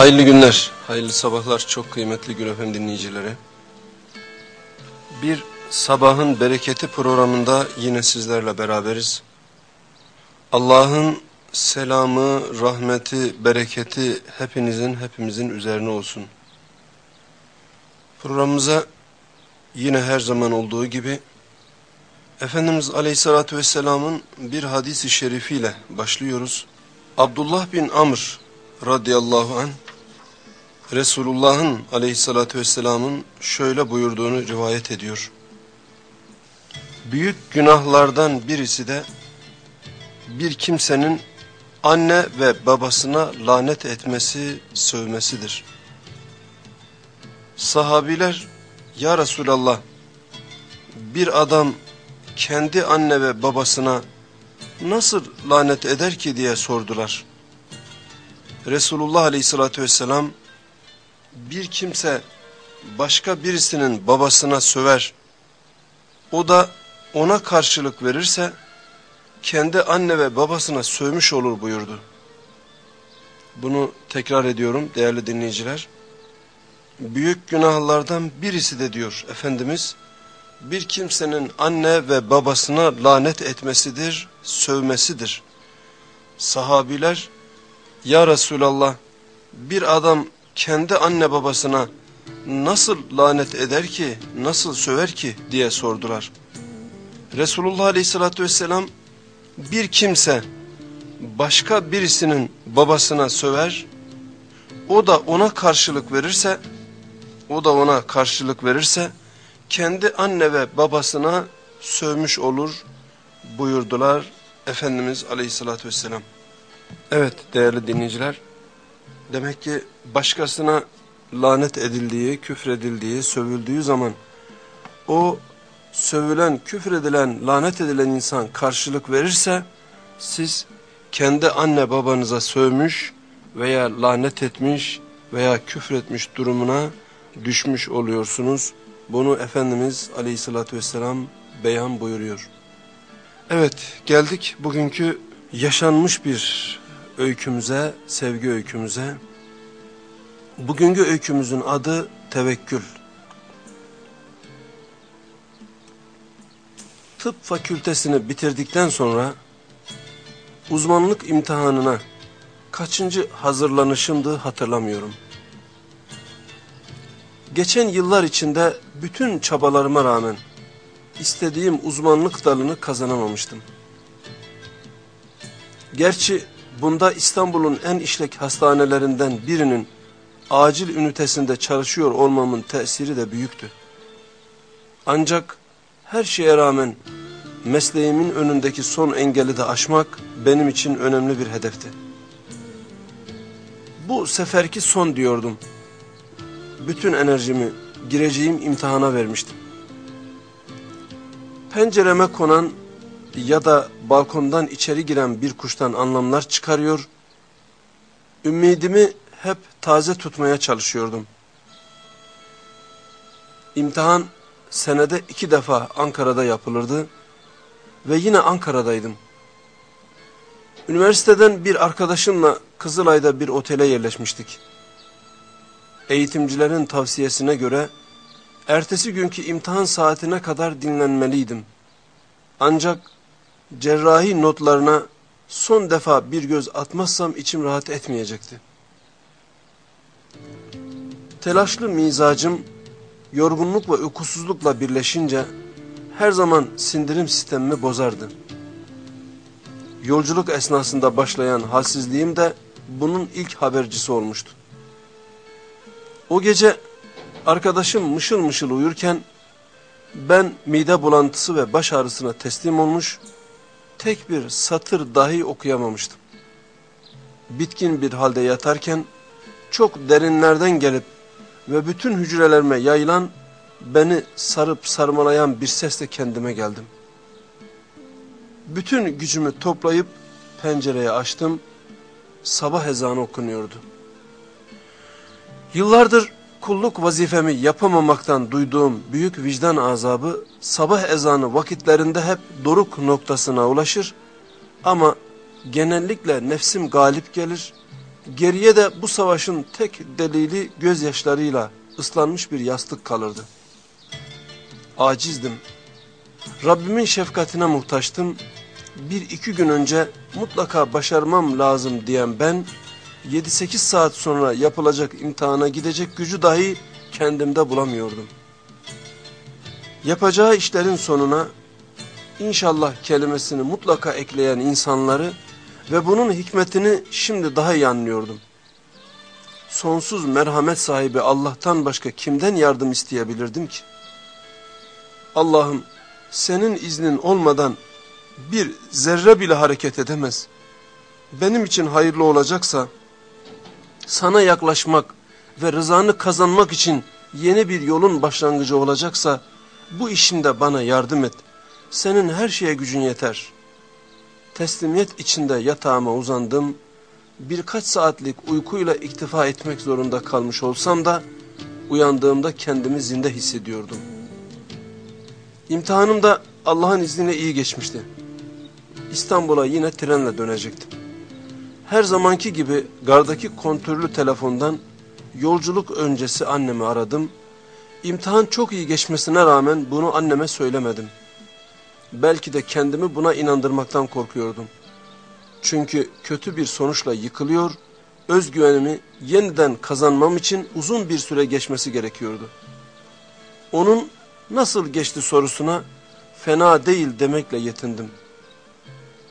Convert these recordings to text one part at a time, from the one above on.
Hayırlı günler, hayırlı sabahlar çok kıymetli Gül Efem dinleyicileri. Bir sabahın bereketi programında yine sizlerle beraberiz. Allah'ın selamı, rahmeti, bereketi hepinizin, hepimizin üzerine olsun. Programımıza yine her zaman olduğu gibi Efendimiz Aleyhisselatü Vesselam'ın bir hadisi şerifiyle başlıyoruz. Abdullah bin Amr radıyallahu an Resulullah'ın aleyhissalatü vesselamın şöyle buyurduğunu rivayet ediyor. Büyük günahlardan birisi de bir kimsenin anne ve babasına lanet etmesi, sövmesidir. Sahabiler, ya Resulallah, bir adam kendi anne ve babasına nasıl lanet eder ki diye sordular. Resulullah aleyhissalatü vesselam, bir kimse başka birisinin babasına söver, o da ona karşılık verirse, kendi anne ve babasına sövmüş olur buyurdu. Bunu tekrar ediyorum değerli dinleyiciler. Büyük günahlardan birisi de diyor Efendimiz, bir kimsenin anne ve babasına lanet etmesidir, sövmesidir. Sahabiler, Ya Resulallah, bir adam kendi anne babasına nasıl lanet eder ki, nasıl söver ki diye sordular. Resulullah Aleyhisselatü Vesselam bir kimse başka birisinin babasına söver, o da ona karşılık verirse, o da ona karşılık verirse, kendi anne ve babasına sövmüş olur buyurdular Efendimiz Aleyhisselatü Vesselam. Evet değerli dinleyiciler, demek ki başkasına lanet edildiği, küfredildiği, sövüldüğü zaman o sövülen, küfredilen, lanet edilen insan karşılık verirse siz kendi anne babanıza sövmüş veya lanet etmiş veya küfretmiş durumuna düşmüş oluyorsunuz. Bunu Efendimiz aleyhissalatü vesselam beyan buyuruyor. Evet geldik bugünkü yaşanmış bir öykümüze, sevgi öykümüze. Bugünkü öykümüzün adı tevekkül. Tıp fakültesini bitirdikten sonra uzmanlık imtihanına kaçıncı hazırlanışımdı hatırlamıyorum. Geçen yıllar içinde bütün çabalarıma rağmen istediğim uzmanlık dalını kazanamamıştım. Gerçi bunda İstanbul'un en işlek hastanelerinden birinin acil ünitesinde çalışıyor olmamın tesiri de büyüktü. Ancak her şeye rağmen mesleğimin önündeki son engeli de aşmak benim için önemli bir hedefti. Bu seferki son diyordum. Bütün enerjimi gireceğim imtihana vermiştim. Pencereme konan ya da balkondan içeri giren bir kuştan anlamlar çıkarıyor, ümidimi hep taze tutmaya çalışıyordum. İmtihan senede iki defa Ankara'da yapılırdı ve yine Ankara'daydım. Üniversiteden bir arkadaşımla Kızılay'da bir otele yerleşmiştik. Eğitimcilerin tavsiyesine göre ertesi günkü imtihan saatine kadar dinlenmeliydim. Ancak cerrahi notlarına son defa bir göz atmazsam içim rahat etmeyecekti. Telaşlı mizacım yorgunluk ve uykusuzlukla birleşince her zaman sindirim sistemimi bozardı. Yolculuk esnasında başlayan halsizliğim de bunun ilk habercisi olmuştu. O gece arkadaşım mışıl mışıl uyurken ben mide bulantısı ve baş ağrısına teslim olmuş, tek bir satır dahi okuyamamıştım. Bitkin bir halde yatarken çok derinlerden gelip ve bütün hücrelerime yayılan, beni sarıp sarmalayan bir sesle kendime geldim. Bütün gücümü toplayıp pencereyi açtım, sabah ezanı okunuyordu. Yıllardır kulluk vazifemi yapamamaktan duyduğum büyük vicdan azabı sabah ezanı vakitlerinde hep doruk noktasına ulaşır ama genellikle nefsim galip gelir, Geriye de bu savaşın tek delili gözyaşlarıyla ıslanmış bir yastık kalırdı. Acizdim. Rabbimin şefkatine muhtaçtım. Bir iki gün önce mutlaka başarmam lazım diyen ben, 7-8 saat sonra yapılacak imtihana gidecek gücü dahi kendimde bulamıyordum. Yapacağı işlerin sonuna inşallah kelimesini mutlaka ekleyen insanları ve bunun hikmetini şimdi daha iyi anlıyordum. Sonsuz merhamet sahibi Allah'tan başka kimden yardım isteyebilirdim ki? Allah'ım senin iznin olmadan bir zerre bile hareket edemez. Benim için hayırlı olacaksa sana yaklaşmak ve rızanı kazanmak için yeni bir yolun başlangıcı olacaksa bu işimde bana yardım et. Senin her şeye gücün yeter. Teslimiyet içinde yatağıma uzandım. Birkaç saatlik uykuyla iktifa etmek zorunda kalmış olsam da uyandığımda kendimi zinde hissediyordum. İmtihanım da Allah'ın izniyle iyi geçmişti. İstanbul'a yine trenle dönecektim. Her zamanki gibi gardaki kontürlü telefondan yolculuk öncesi annemi aradım. İmtihan çok iyi geçmesine rağmen bunu anneme söylemedim. Belki de kendimi buna inandırmaktan korkuyordum. Çünkü kötü bir sonuçla yıkılıyor, özgüvenimi yeniden kazanmam için uzun bir süre geçmesi gerekiyordu. Onun nasıl geçti sorusuna fena değil demekle yetindim.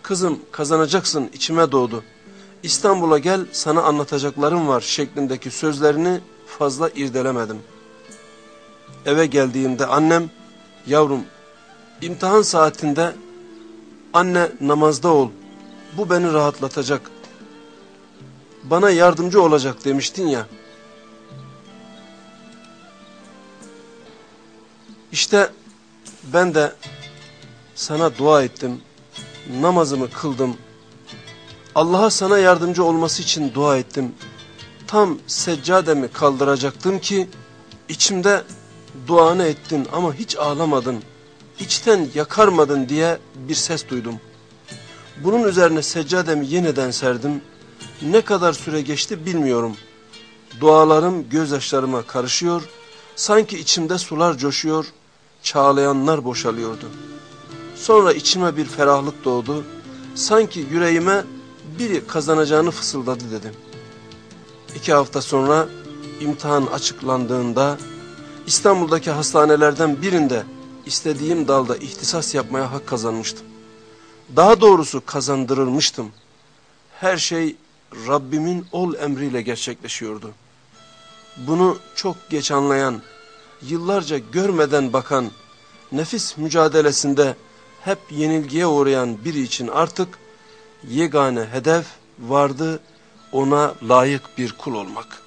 Kızım kazanacaksın içime doğdu. İstanbul'a gel sana anlatacaklarım var şeklindeki sözlerini fazla irdelemedim. Eve geldiğimde annem yavrum imtihan saatinde anne namazda ol bu beni rahatlatacak. Bana yardımcı olacak demiştin ya. İşte ben de sana dua ettim, namazımı kıldım. Allah'a sana yardımcı olması için dua ettim. Tam seccademi kaldıracaktım ki içimde duanı ettin ama hiç ağlamadın, içten yakarmadın diye bir ses duydum. Bunun üzerine seccademi yeniden serdim. Ne kadar süre geçti bilmiyorum. Dualarım gözyaşlarıma karışıyor, sanki içimde sular coşuyor, çağlayanlar boşalıyordu. Sonra içime bir ferahlık doğdu, sanki yüreğime biri kazanacağını fısıldadı dedim. İki hafta sonra imtihan açıklandığında İstanbul'daki hastanelerden birinde istediğim dalda ihtisas yapmaya hak kazanmıştım. Daha doğrusu kazandırılmıştım. Her şey Rabbimin ol emriyle gerçekleşiyordu. Bunu çok geç anlayan, yıllarca görmeden bakan, nefis mücadelesinde hep yenilgiye uğrayan biri için artık yegane hedef vardı ona layık bir kul olmak.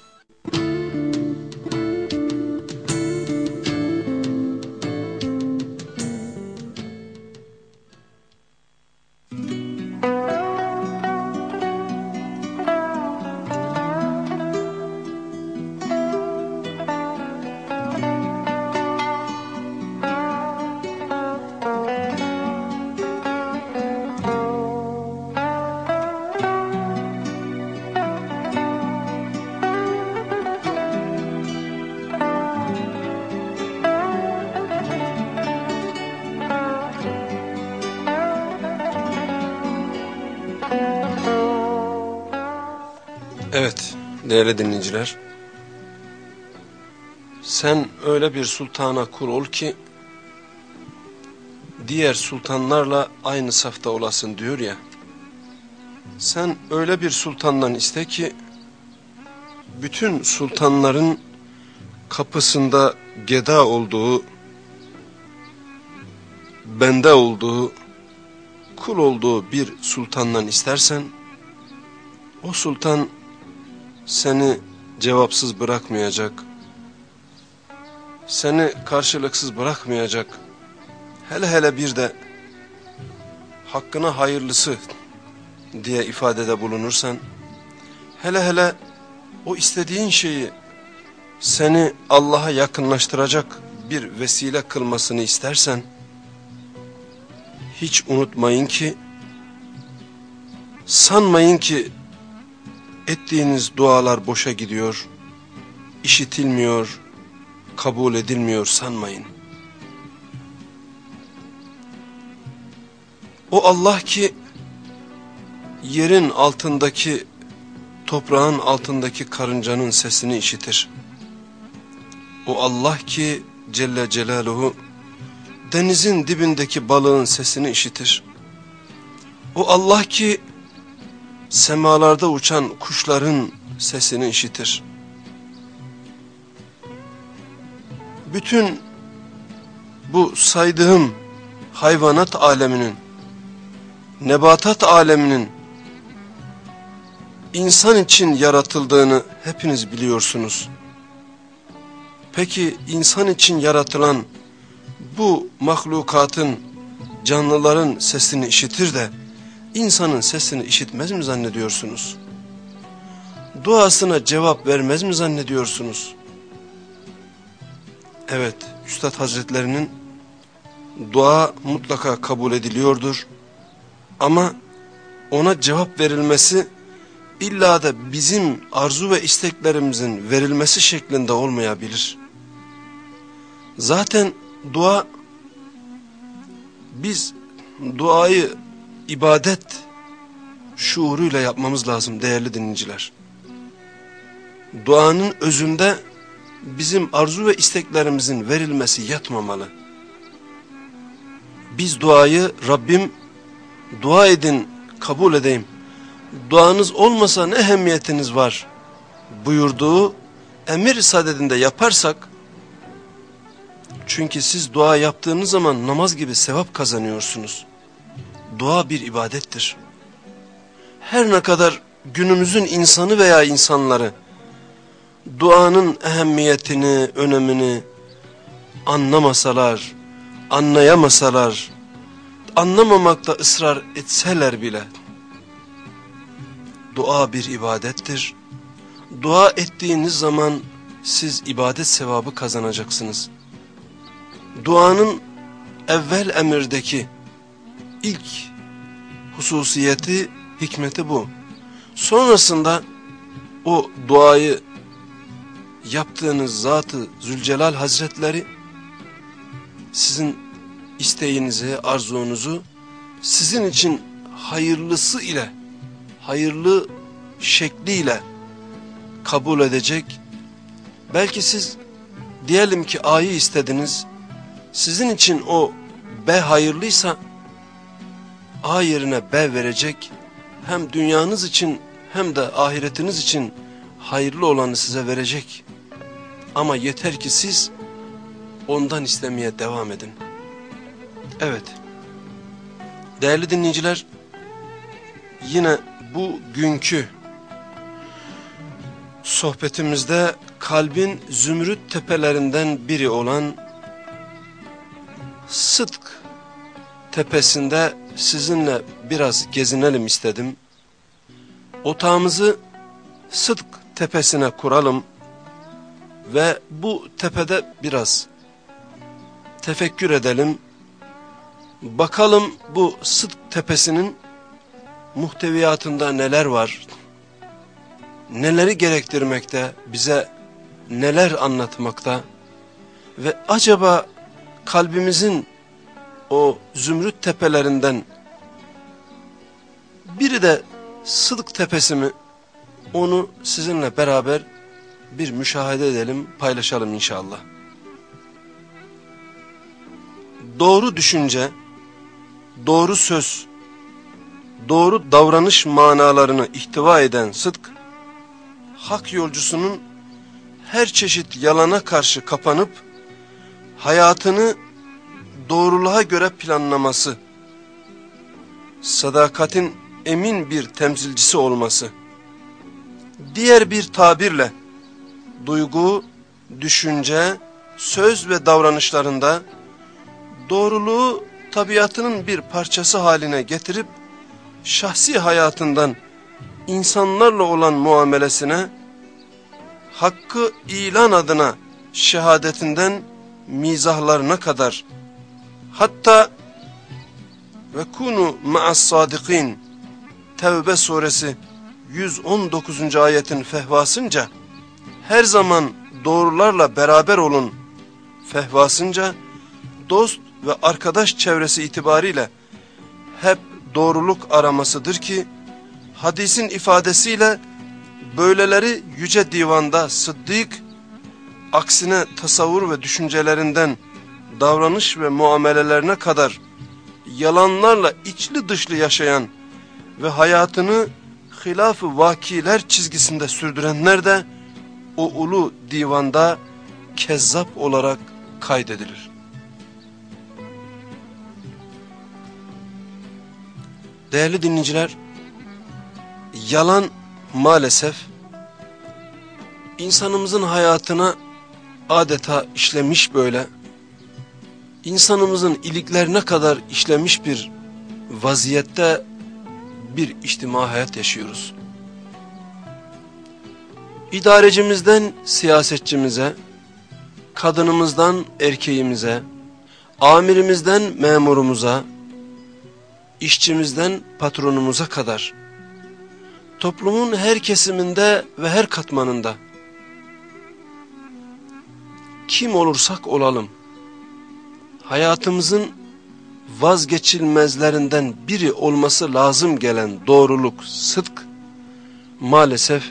Değerli dinleyiciler. Sen öyle bir sultana kur ol ki diğer sultanlarla aynı safta olasın diyor ya. Sen öyle bir sultandan iste ki bütün sultanların kapısında geda olduğu, bende olduğu, kul olduğu bir sultandan istersen o sultan seni cevapsız bırakmayacak, seni karşılıksız bırakmayacak, hele hele bir de hakkına hayırlısı diye ifadede bulunursan, hele hele o istediğin şeyi seni Allah'a yakınlaştıracak bir vesile kılmasını istersen, hiç unutmayın ki, sanmayın ki ettiğiniz dualar boşa gidiyor, işitilmiyor, kabul edilmiyor sanmayın. O Allah ki yerin altındaki toprağın altındaki karıncanın sesini işitir. O Allah ki Celle Celaluhu denizin dibindeki balığın sesini işitir. O Allah ki semalarda uçan kuşların sesini işitir. Bütün bu saydığım hayvanat aleminin, nebatat aleminin insan için yaratıldığını hepiniz biliyorsunuz. Peki insan için yaratılan bu mahlukatın, canlıların sesini işitir de insanın sesini işitmez mi zannediyorsunuz? Duasına cevap vermez mi zannediyorsunuz? Evet, Üstad Hazretlerinin dua mutlaka kabul ediliyordur. Ama ona cevap verilmesi illa da bizim arzu ve isteklerimizin verilmesi şeklinde olmayabilir. Zaten dua biz duayı ibadet şuuruyla yapmamız lazım değerli dinleyiciler. Duanın özünde bizim arzu ve isteklerimizin verilmesi yatmamalı. Biz duayı Rabbim dua edin kabul edeyim. Duanız olmasa ne ehemmiyetiniz var buyurduğu emir sadedinde yaparsak çünkü siz dua yaptığınız zaman namaz gibi sevap kazanıyorsunuz. Dua bir ibadettir. Her ne kadar günümüzün insanı veya insanları duanın ehemmiyetini, önemini anlamasalar, anlayamasalar, anlamamakta ısrar etseler bile, dua bir ibadettir. Dua ettiğiniz zaman siz ibadet sevabı kazanacaksınız. Duanın evvel emirdeki ilk hususiyeti, hikmeti bu. Sonrasında o duayı yaptığınız Zatı Zülcelal Hazretleri sizin isteğinizi, arzunuzu sizin için hayırlısı ile, hayırlı şekliyle kabul edecek. Belki siz diyelim ki A'yı istediniz, sizin için o B hayırlıysa A yerine B verecek. Hem dünyanız için hem de ahiretiniz için hayırlı olanı size verecek. Ama yeter ki siz ondan istemeye devam edin. Evet. Değerli dinleyiciler, yine bu günkü sohbetimizde kalbin zümrüt tepelerinden biri olan Sıdk tepesinde sizinle biraz gezinelim istedim. Otağımızı Sıdk tepesine kuralım ve bu tepede biraz tefekkür edelim. Bakalım bu Sıdk tepesinin muhteviyatında neler var, neleri gerektirmekte, bize neler anlatmakta ve acaba kalbimizin o zümrüt tepelerinden biri de Sıdık tepesi mi onu sizinle beraber bir müşahede edelim paylaşalım inşallah. Doğru düşünce, doğru söz, doğru davranış manalarını ihtiva eden sıdk, hak yolcusunun her çeşit yalana karşı kapanıp, hayatını doğruluğa göre planlaması, sadakatin emin bir temsilcisi olması, diğer bir tabirle, duygu, düşünce, söz ve davranışlarında doğruluğu tabiatının bir parçası haline getirip, şahsi hayatından insanlarla olan muamelesine, hakkı ilan adına şehadetinden mizahlarına kadar, hatta ve kunu ma'as sadikin Tevbe suresi 119. ayetin fehvasınca her zaman doğrularla beraber olun fehvasınca dost ve arkadaş çevresi itibariyle hep doğruluk aramasıdır ki hadisin ifadesiyle böyleleri yüce divanda sıddık aksine tasavvur ve düşüncelerinden davranış ve muamelelerine kadar yalanlarla içli dışlı yaşayan ve hayatını hilaf-ı vakiler çizgisinde sürdürenler de o ulu divanda kezzap olarak kaydedilir. Değerli dinleyiciler, yalan maalesef insanımızın hayatına adeta işlemiş böyle, insanımızın iliklerine kadar işlemiş bir vaziyette bir içtima hayat yaşıyoruz. İdarecimizden siyasetçimize, kadınımızdan erkeğimize, amirimizden memurumuza, işçimizden patronumuza kadar, toplumun her kesiminde ve her katmanında, kim olursak olalım, hayatımızın vazgeçilmezlerinden biri olması lazım gelen doğruluk, sıdk, maalesef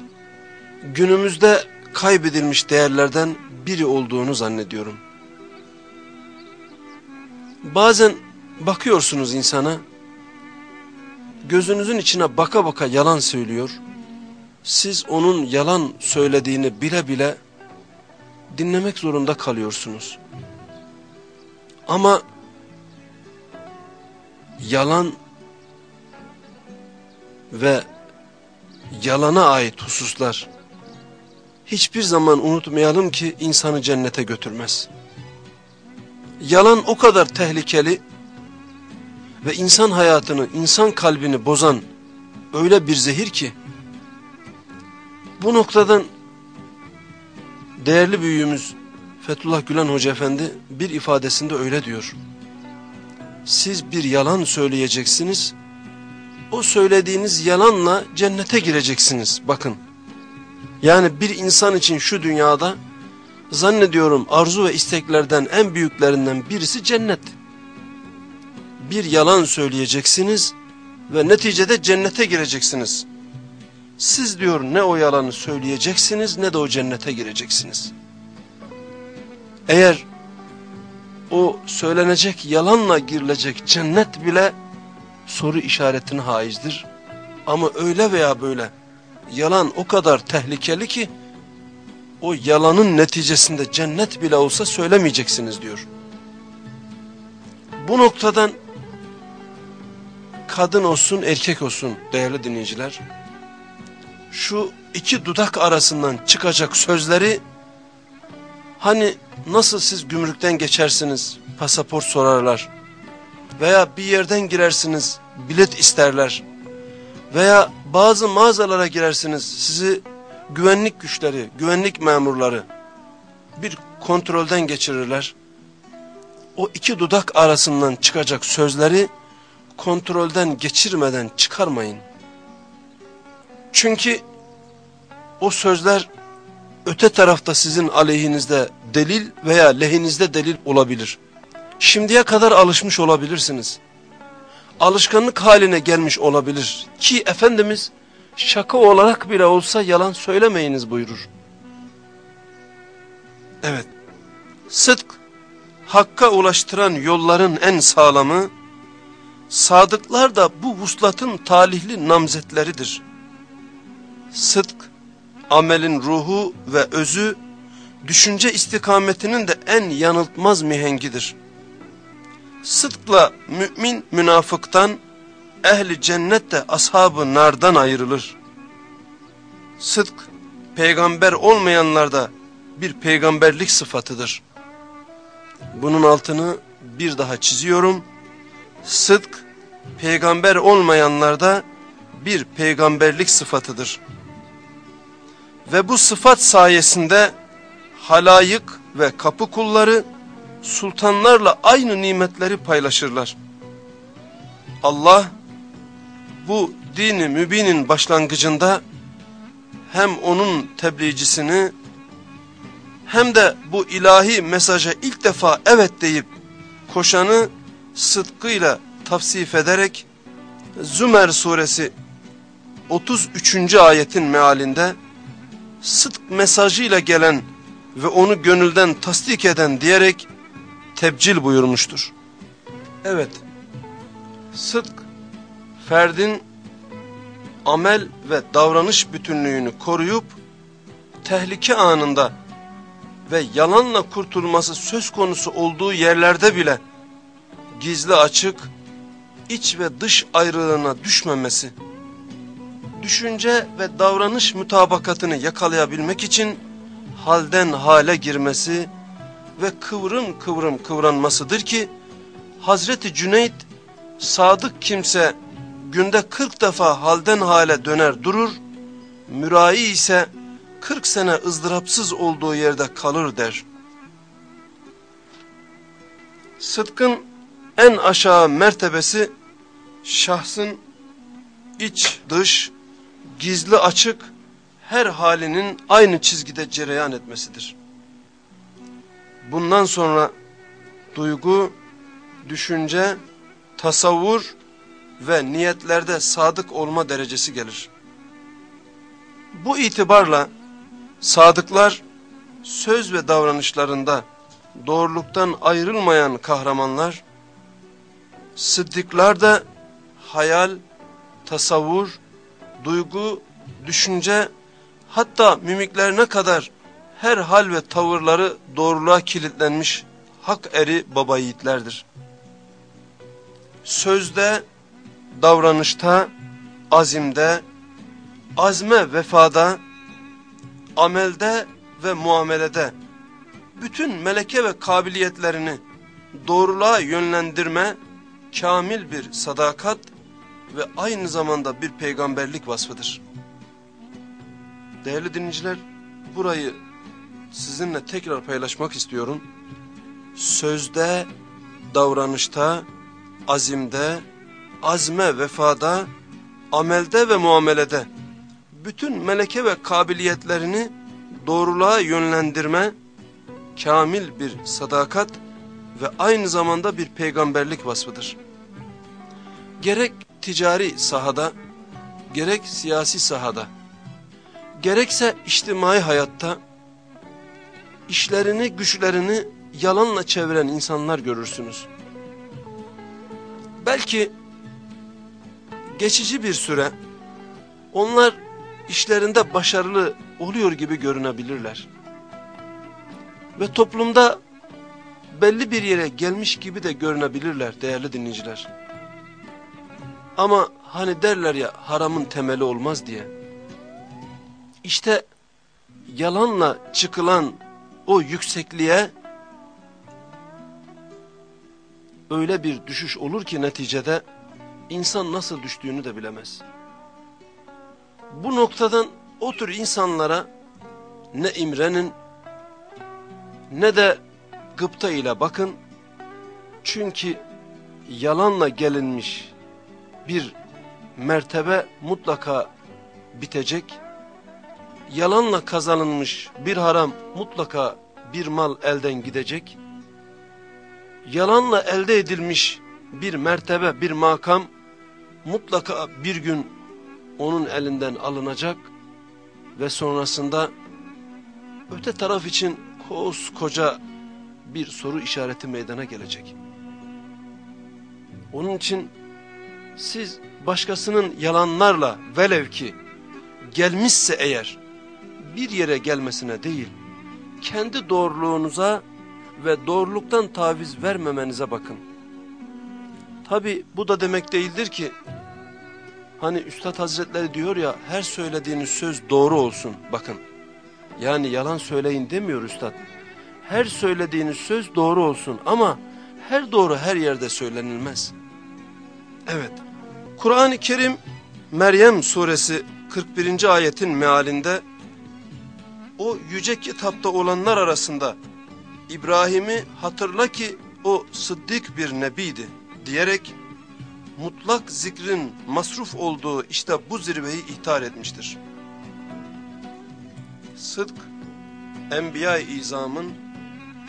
günümüzde kaybedilmiş değerlerden biri olduğunu zannediyorum. Bazen bakıyorsunuz insana, gözünüzün içine baka baka yalan söylüyor, siz onun yalan söylediğini bile bile dinlemek zorunda kalıyorsunuz. Ama yalan ve yalana ait hususlar hiçbir zaman unutmayalım ki insanı cennete götürmez. Yalan o kadar tehlikeli ve insan hayatını, insan kalbini bozan öyle bir zehir ki bu noktadan değerli büyüğümüz Fethullah Gülen Hoca Efendi bir ifadesinde öyle diyor. Siz bir yalan söyleyeceksiniz, o söylediğiniz yalanla cennete gireceksiniz bakın. Yani bir insan için şu dünyada zannediyorum arzu ve isteklerden en büyüklerinden birisi cennet. Bir yalan söyleyeceksiniz ve neticede cennete gireceksiniz. Siz diyor ne o yalanı söyleyeceksiniz ne de o cennete gireceksiniz. Eğer o söylenecek yalanla girilecek cennet bile soru işaretine haizdir. Ama öyle veya böyle yalan o kadar tehlikeli ki o yalanın neticesinde cennet bile olsa söylemeyeceksiniz diyor. Bu noktadan kadın olsun erkek olsun değerli dinleyiciler şu iki dudak arasından çıkacak sözleri hani nasıl siz gümrükten geçersiniz pasaport sorarlar veya bir yerden girersiniz bilet isterler veya bazı mağazalara girersiniz sizi güvenlik güçleri, güvenlik memurları bir kontrolden geçirirler. O iki dudak arasından çıkacak sözleri kontrolden geçirmeden çıkarmayın. Çünkü o sözler öte tarafta sizin aleyhinizde delil veya lehinizde delil olabilir. Şimdiye kadar alışmış olabilirsiniz. Alışkanlık haline gelmiş olabilir ki Efendimiz şaka olarak bile olsa yalan söylemeyiniz buyurur. Evet, sıdk hakka ulaştıran yolların en sağlamı, sadıklar da bu vuslatın talihli namzetleridir. Sıdk, amelin ruhu ve özü, düşünce istikametinin de en yanıltmaz mihengidir. Sıdkla mümin münafıktan, ehli cennet de ashabı nardan ayrılır. Sıdk, peygamber olmayanlarda bir peygamberlik sıfatıdır. Bunun altını bir daha çiziyorum. Sıdk, peygamber olmayanlarda bir peygamberlik sıfatıdır. Ve bu sıfat sayesinde halayık ve kapı kulları sultanlarla aynı nimetleri paylaşırlar. Allah bu dini mübinin başlangıcında hem onun tebliğcisini hem de bu ilahi mesaja ilk defa evet deyip koşanı sıdkıyla tavsif ederek Zümer suresi 33. ayetin mealinde sıdk mesajıyla gelen ve onu gönülden tasdik eden diyerek tebcil buyurmuştur. Evet, sıdk ferdin amel ve davranış bütünlüğünü koruyup tehlike anında ve yalanla kurtulması söz konusu olduğu yerlerde bile gizli açık, iç ve dış ayrılığına düşmemesi, düşünce ve davranış mutabakatını yakalayabilmek için halden hale girmesi ve kıvrım kıvrım kıvranmasıdır ki Hazreti Cüneyt sadık kimse günde 40 defa halden hale döner durur, mürai ise 40 sene ızdırapsız olduğu yerde kalır der. Sıdkın en aşağı mertebesi şahsın iç dış, gizli açık her halinin aynı çizgide cereyan etmesidir. Bundan sonra duygu, düşünce, tasavvur ve niyetlerde sadık olma derecesi gelir. Bu itibarla sadıklar söz ve davranışlarında doğruluktan ayrılmayan kahramanlar, sıddıklar da hayal, tasavvur, duygu, düşünce hatta mimiklerine kadar her hal ve tavırları doğruluğa kilitlenmiş hak eri baba yiğitlerdir. Sözde, davranışta, azimde, azme vefada, amelde ve muamelede bütün meleke ve kabiliyetlerini doğruluğa yönlendirme kamil bir sadakat ve aynı zamanda bir peygamberlik vasfıdır. Değerli dinleyiciler, burayı sizinle tekrar paylaşmak istiyorum. Sözde, davranışta, azimde, azme, vefada, amelde ve muamelede bütün meleke ve kabiliyetlerini doğruluğa yönlendirme, kamil bir sadakat ve aynı zamanda bir peygamberlik vasfıdır. Gerek ticari sahada, gerek siyasi sahada, gerekse içtimai hayatta, işlerini, güçlerini yalanla çeviren insanlar görürsünüz. Belki geçici bir süre onlar işlerinde başarılı oluyor gibi görünebilirler. Ve toplumda belli bir yere gelmiş gibi de görünebilirler değerli dinleyiciler. Ama hani derler ya haramın temeli olmaz diye. İşte yalanla çıkılan o yüksekliğe öyle bir düşüş olur ki neticede insan nasıl düştüğünü de bilemez. Bu noktadan o tür insanlara ne imrenin ne de gıpta ile bakın. Çünkü yalanla gelinmiş bir mertebe mutlaka bitecek. Yalanla kazanılmış bir haram mutlaka bir mal elden gidecek. Yalanla elde edilmiş bir mertebe, bir makam mutlaka bir gün onun elinden alınacak ve sonrasında öte taraf için koskoca bir soru işareti meydana gelecek. Onun için siz başkasının yalanlarla velev ki gelmişse eğer bir yere gelmesine değil, kendi doğruluğunuza ve doğruluktan taviz vermemenize bakın. Tabi bu da demek değildir ki, hani Üstad Hazretleri diyor ya, her söylediğiniz söz doğru olsun, bakın. Yani yalan söyleyin demiyor Üstad. Her söylediğiniz söz doğru olsun ama her doğru her yerde söylenilmez. Evet, Kur'an-ı Kerim Meryem suresi 41. ayetin mealinde o yüce kitapta olanlar arasında İbrahim'i hatırla ki o sıddık bir nebiydi diyerek mutlak zikrin masruf olduğu işte bu zirveyi ihtar etmiştir. sıdk, Enbiya-i İzam'ın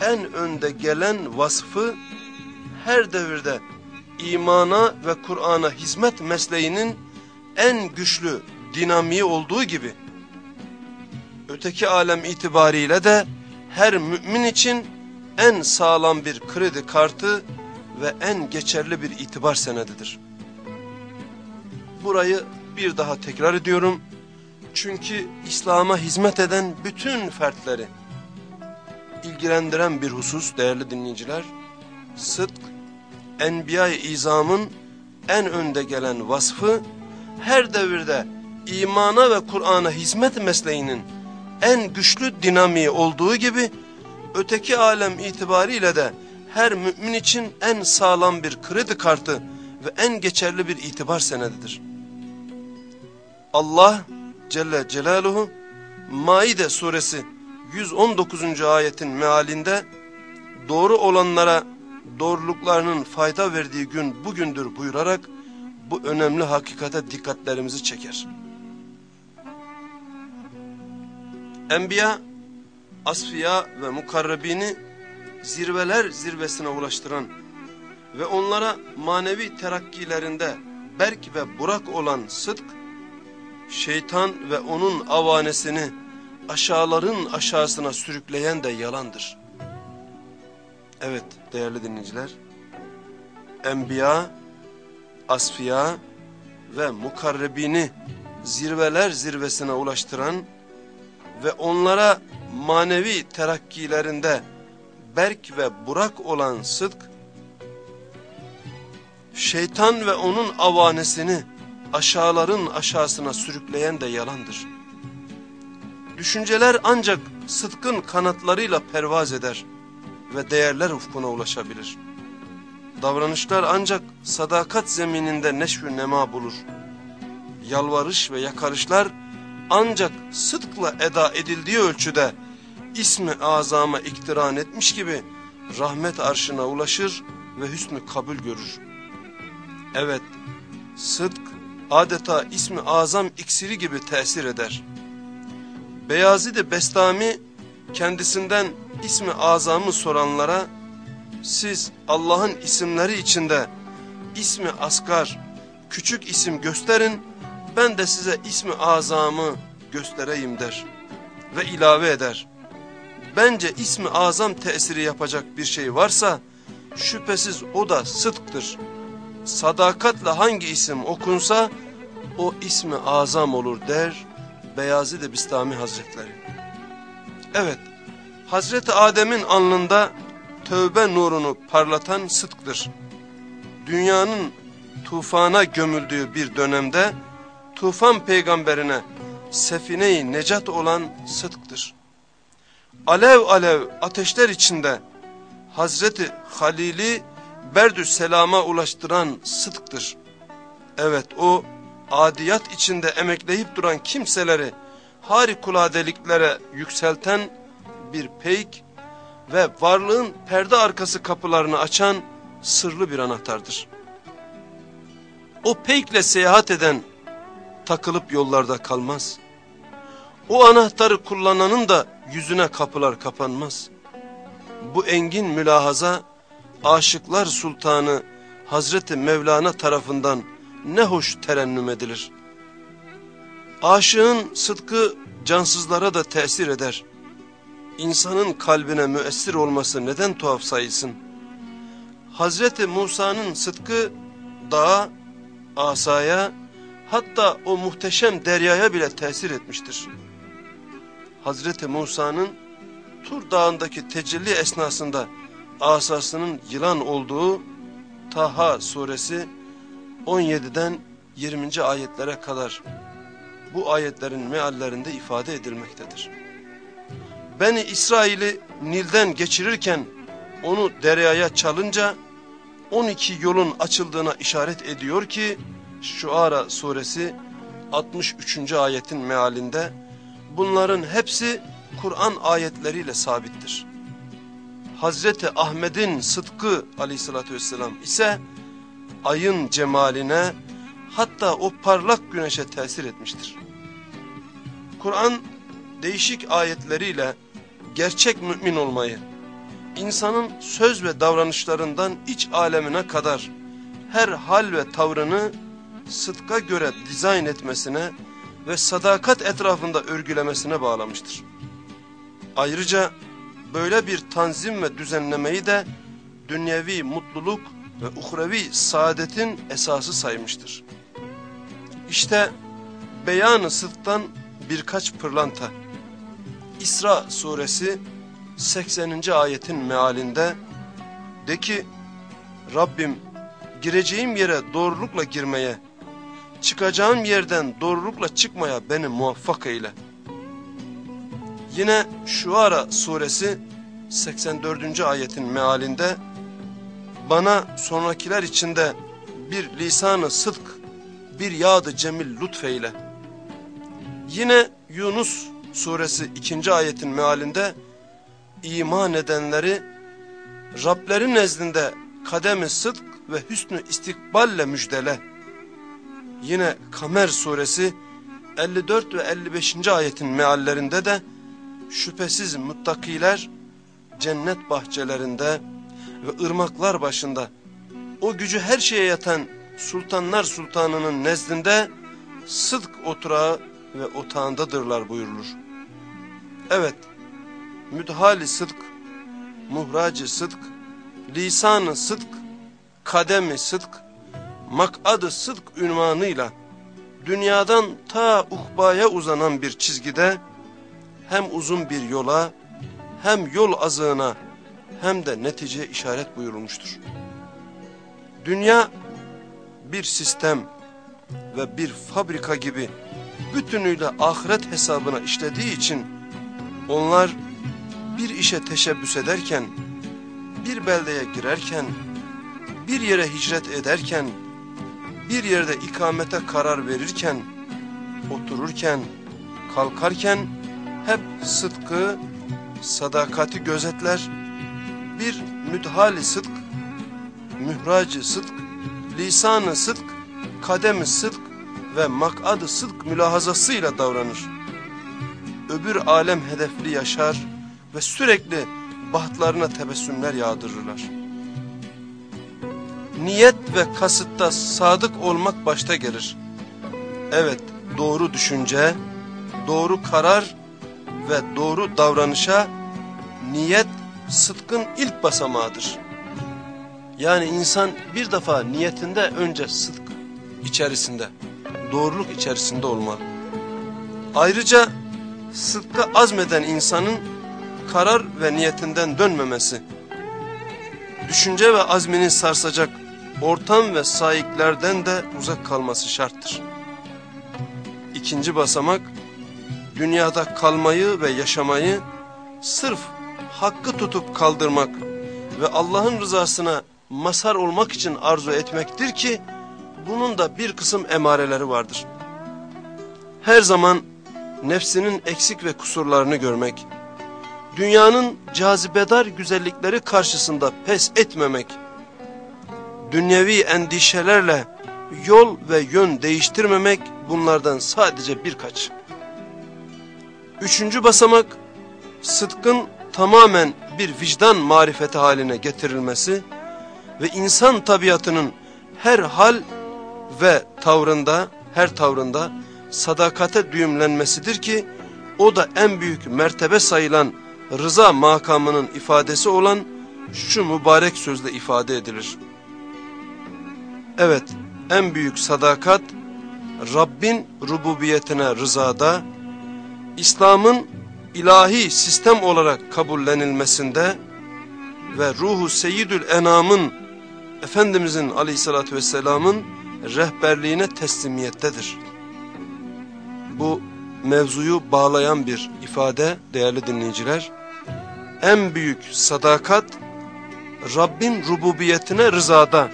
en önde gelen vasfı her devirde imana ve Kur'an'a hizmet mesleğinin en güçlü dinamiği olduğu gibi öteki alem itibariyle de her mümin için en sağlam bir kredi kartı ve en geçerli bir itibar senedidir. Burayı bir daha tekrar ediyorum. Çünkü İslam'a hizmet eden bütün fertleri ilgilendiren bir husus değerli dinleyiciler. Sıdk, Enbiya-i İzam'ın en önde gelen vasfı her devirde imana ve Kur'an'a hizmet mesleğinin en güçlü dinamiği olduğu gibi öteki alem itibariyle de her mümin için en sağlam bir kredi kartı ve en geçerli bir itibar senedidir. Allah Celle Celaluhu Maide suresi 119. ayetin mealinde doğru olanlara doğruluklarının fayda verdiği gün bugündür buyurarak bu önemli hakikate dikkatlerimizi çeker. Enbiya, asfiya ve mukarrebini zirveler zirvesine ulaştıran ve onlara manevi terakkilerinde berk ve burak olan sıdk, şeytan ve onun avanesini aşağıların aşağısına sürükleyen de yalandır. Evet değerli dinleyiciler, Enbiya, Asfiya ve Mukarrebini zirveler zirvesine ulaştıran ve onlara manevi terakkilerinde berk ve burak olan sıdk, şeytan ve onun avanesini aşağıların aşağısına sürükleyen de yalandır. Düşünceler ancak sıdkın kanatlarıyla pervaz eder ve değerler ufkuna ulaşabilir. Davranışlar ancak sadakat zemininde neşvü nema bulur. Yalvarış ve yakarışlar ancak sıdkla eda edildiği ölçüde ismi azama iktiran etmiş gibi rahmet arşına ulaşır ve hüsnü kabul görür. Evet, sıdk adeta ismi azam iksiri gibi tesir eder. Beyazid-i Bestami kendisinden ismi azamı soranlara siz Allah'ın isimleri içinde ismi asgar, küçük isim gösterin ben de size ismi azamı göstereyim der ve ilave eder. Bence ismi azam tesiri yapacak bir şey varsa şüphesiz o da sıdktır. Sadakatle hangi isim okunsa o ismi azam olur der Beyazid-i Bistami Hazretleri. Evet, Hazreti Adem'in alnında tövbe nurunu parlatan sıdktır. Dünyanın tufana gömüldüğü bir dönemde tufan peygamberine sefine-i necat olan sıdktır. Alev alev ateşler içinde Hazreti Halil'i Berdü Selam'a ulaştıran sıdktır. Evet o adiyat içinde emekleyip duran kimseleri harikuladeliklere yükselten bir peyk ve varlığın perde arkası kapılarını açan sırlı bir anahtardır. O peykle seyahat eden takılıp yollarda kalmaz. O anahtarı kullananın da yüzüne kapılar kapanmaz. Bu engin mülahaza aşıklar sultanı Hazreti Mevlana tarafından ne hoş terennüm edilir. Aşığın sıdkı cansızlara da tesir eder. İnsanın kalbine müessir olması neden tuhaf sayılsın? Hazreti Musa'nın sıdkı dağa, asaya, hatta o muhteşem deryaya bile tesir etmiştir. Hazreti Musa'nın Tur Dağı'ndaki tecelli esnasında asasının yılan olduğu Taha suresi 17'den 20. ayetlere kadar bu ayetlerin meallerinde ifade edilmektedir. Beni İsrail'i Nil'den geçirirken onu deryaya çalınca 12 yolun açıldığına işaret ediyor ki Şuara suresi 63. ayetin mealinde bunların hepsi Kur'an ayetleriyle sabittir. Hazreti Ahmet'in sıdkı aleyhissalatü vesselam ise ayın cemaline hatta o parlak güneşe tesir etmiştir. Kur'an değişik ayetleriyle gerçek mümin olmayı, insanın söz ve davranışlarından iç alemine kadar her hal ve tavrını sıdka göre dizayn etmesine ve sadakat etrafında örgülemesine bağlamıştır. Ayrıca böyle bir tanzim ve düzenlemeyi de dünyevi mutluluk ve uhrevi saadetin esası saymıştır. İşte beyanı sıdktan birkaç pırlanta. İsra suresi 80. ayetin mealinde de ki Rabbim gireceğim yere doğrulukla girmeye, çıkacağım yerden doğrulukla çıkmaya beni muvaffak eyle. Yine Şuara suresi 84. ayetin mealinde bana sonrakiler içinde bir lisanı sıdk, bir yağdı cemil lütfeyle. Yine Yunus suresi 2. ayetin mealinde iman edenleri Rableri nezdinde kademi sıdk ve hüsnü istikballe müjdele. Yine Kamer suresi 54 ve 55. ayetin meallerinde de şüphesiz muttakiler cennet bahçelerinde ve ırmaklar başında o gücü her şeye yatan sultanlar sultanının nezdinde sıdk oturağı ve otağındadırlar buyurulur. Evet, müdhali sıdk, muhracı sıdk, lisanı sıdk, kademi sıdk, makadı sıdk ünvanıyla dünyadan ta uhbaya uzanan bir çizgide hem uzun bir yola hem yol azığına hem de netice işaret buyurulmuştur. Dünya bir sistem ve bir fabrika gibi bütünüyle ahiret hesabına işlediği için onlar bir işe teşebbüs ederken, bir beldeye girerken, bir yere hicret ederken, bir yerde ikamete karar verirken, otururken, kalkarken hep sıdkı, sadakati gözetler, bir müdhali sıdk, mühracı sıdk, lisanı sıdk, kademi sıdk ve makadı sıdk mülahazasıyla davranır. Öbür alem hedefli yaşar ve sürekli bahtlarına tebessümler yağdırırlar. Niyet ve kasıtta sadık olmak başta gelir. Evet, doğru düşünce, doğru karar ve doğru davranışa niyet sıdkın ilk basamağıdır. Yani insan bir defa niyetinde önce sıdk içerisinde, doğruluk içerisinde olmalı. Ayrıca sıdka azmeden insanın karar ve niyetinden dönmemesi, düşünce ve azmini sarsacak ortam ve sahiplerden de uzak kalması şarttır. İkinci basamak, dünyada kalmayı ve yaşamayı sırf hakkı tutup kaldırmak ve Allah'ın rızasına mazhar olmak için arzu etmektir ki bunun da bir kısım emareleri vardır. Her zaman nefsinin eksik ve kusurlarını görmek, dünyanın cazibedar güzellikleri karşısında pes etmemek, dünyevi endişelerle yol ve yön değiştirmemek bunlardan sadece birkaç. Üçüncü basamak, sıdkın tamamen bir vicdan marifeti haline getirilmesi ve insan tabiatının her hal ve tavrında, her tavrında sadakate düğümlenmesidir ki o da en büyük mertebe sayılan rıza makamının ifadesi olan şu mübarek sözle ifade edilir. Evet, en büyük sadakat Rabbin rububiyetine rızada, İslam'ın ilahi sistem olarak kabullenilmesinde ve ruhu seyyidül enamın Efendimizin aleyhissalatü vesselamın rehberliğine teslimiyettedir. Bu mevzuyu bağlayan bir ifade değerli dinleyiciler. En büyük sadakat Rabbin rububiyetine rızada,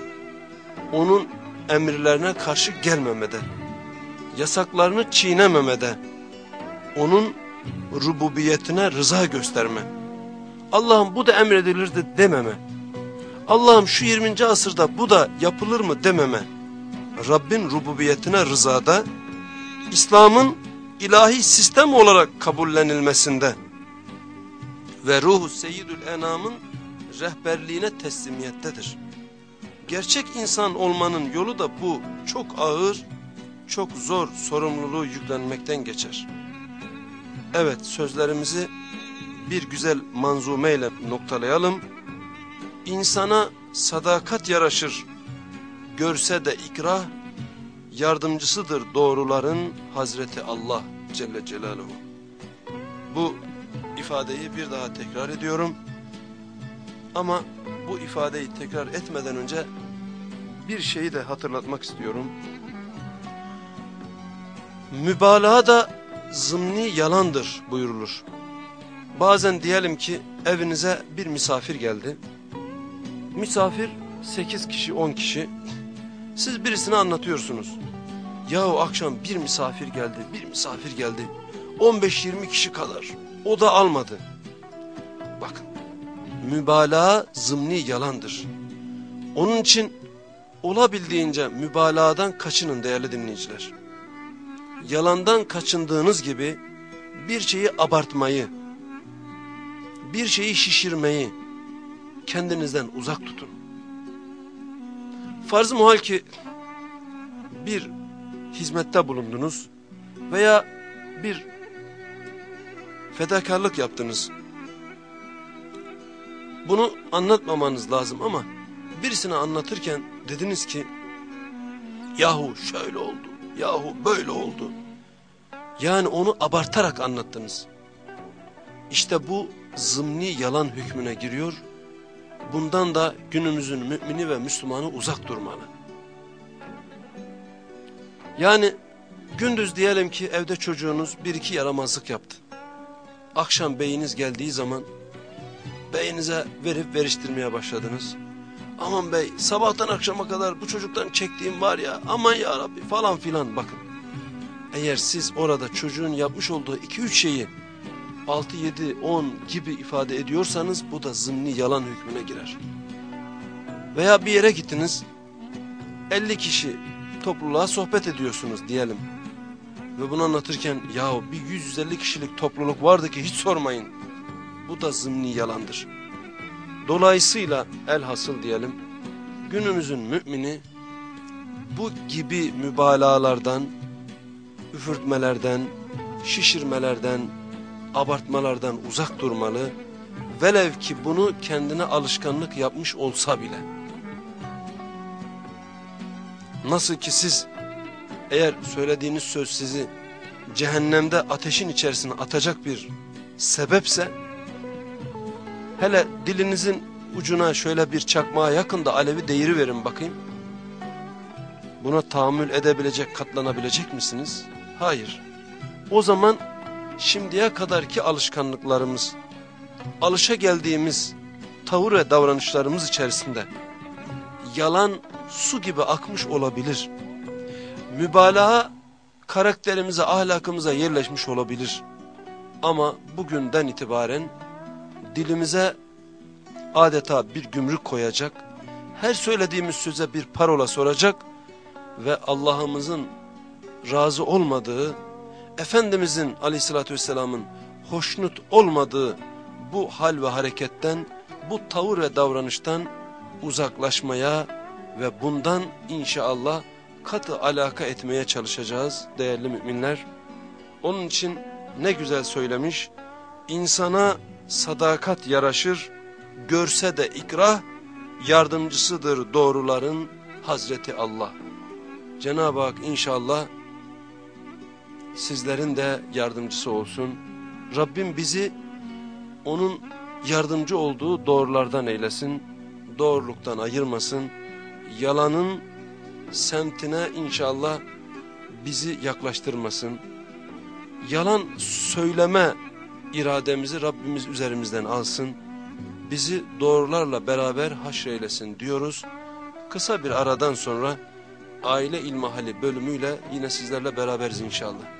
onun emirlerine karşı gelmemede, yasaklarını çiğnememede, onun rububiyetine rıza gösterme. Allah'ım bu da emredilirdi dememe. Allah'ım şu 20. asırda bu da yapılır mı dememe. Rabbin rububiyetine rızada, İslam'ın ilahi sistem olarak kabullenilmesinde ve ruhu seyyidül enamın rehberliğine teslimiyettedir. Gerçek insan olmanın yolu da bu çok ağır, çok zor sorumluluğu yüklenmekten geçer. Evet sözlerimizi bir güzel manzumeyle noktalayalım. İnsana sadakat yaraşır, görse de ikrah, yardımcısıdır doğruların Hazreti Allah Celle Celaluhu. Bu ifadeyi bir daha tekrar ediyorum. Ama bu ifadeyi tekrar etmeden önce bir şeyi de hatırlatmak istiyorum. Mübalağa da zımni yalandır buyurulur. Bazen diyelim ki evinize bir misafir geldi. Misafir 8 kişi 10 kişi. Siz birisine anlatıyorsunuz. Yahu akşam bir misafir geldi bir misafir geldi. 15-20 kişi kadar. O da almadı. Bakın mübalağa zımni yalandır. Onun için olabildiğince mübalağadan kaçının değerli dinleyiciler. Yalandan kaçındığınız gibi bir şeyi abartmayı, bir şeyi şişirmeyi kendinizden uzak tutun. Farz-ı muhal ki bir hizmette bulundunuz veya bir fedakarlık yaptınız. Bunu anlatmamanız lazım ama birisine anlatırken dediniz ki yahu şöyle oldu, yahu böyle oldu. Yani onu abartarak anlattınız. İşte bu zımni yalan hükmüne giriyor. Bundan da günümüzün mümini ve Müslümanı uzak durmalı. Yani gündüz diyelim ki evde çocuğunuz bir iki yaramazlık yaptı. Akşam beyiniz geldiği zaman beyinize verip veriştirmeye başladınız. Aman bey sabahtan akşama kadar bu çocuktan çektiğim var ya aman ya Rabbi falan filan bakın. Eğer siz orada çocuğun yapmış olduğu iki üç şeyi 6, 7, 10 gibi ifade ediyorsanız bu da zımni yalan hükmüne girer. Veya bir yere gittiniz 50 kişi topluluğa sohbet ediyorsunuz diyelim. Ve bunu anlatırken yahu bir 150 kişilik topluluk vardı ki hiç sormayın. Bu da zımni yalandır. Dolayısıyla elhasıl diyelim günümüzün mümini bu gibi mübalağalardan, üfürtmelerden, şişirmelerden, abartmalardan uzak durmalı. Velev ki bunu kendine alışkanlık yapmış olsa bile. Nasıl ki siz eğer söylediğiniz söz sizi cehennemde ateşin içerisine atacak bir sebepse hele dilinizin ucuna şöyle bir çakmağa yakında alevi değiri verin bakayım. Buna tahammül edebilecek, katlanabilecek misiniz? Hayır. O zaman şimdiye kadarki alışkanlıklarımız, alışa geldiğimiz tavır ve davranışlarımız içerisinde yalan su gibi akmış olabilir. Mübalağa karakterimize, ahlakımıza yerleşmiş olabilir. Ama bugünden itibaren dilimize adeta bir gümrük koyacak, her söylediğimiz söze bir parola soracak ve Allah'ımızın razı olmadığı, Efendimizin aleyhissalatü vesselamın hoşnut olmadığı bu hal ve hareketten, bu tavır ve davranıştan uzaklaşmaya ve bundan inşallah katı alaka etmeye çalışacağız değerli müminler. Onun için ne güzel söylemiş, insana sadakat yaraşır, görse de ikrah, yardımcısıdır doğruların Hazreti Allah. Cenab-ı Hak inşallah sizlerin de yardımcısı olsun. Rabbim bizi onun yardımcı olduğu doğrulardan eylesin, doğruluktan ayırmasın, yalanın semtine inşallah bizi yaklaştırmasın. Yalan söyleme irademizi Rabbimiz üzerimizden alsın. Bizi doğrularla beraber haşreylesin diyoruz. Kısa bir aradan sonra aile ilmahali bölümüyle yine sizlerle beraberiz inşallah.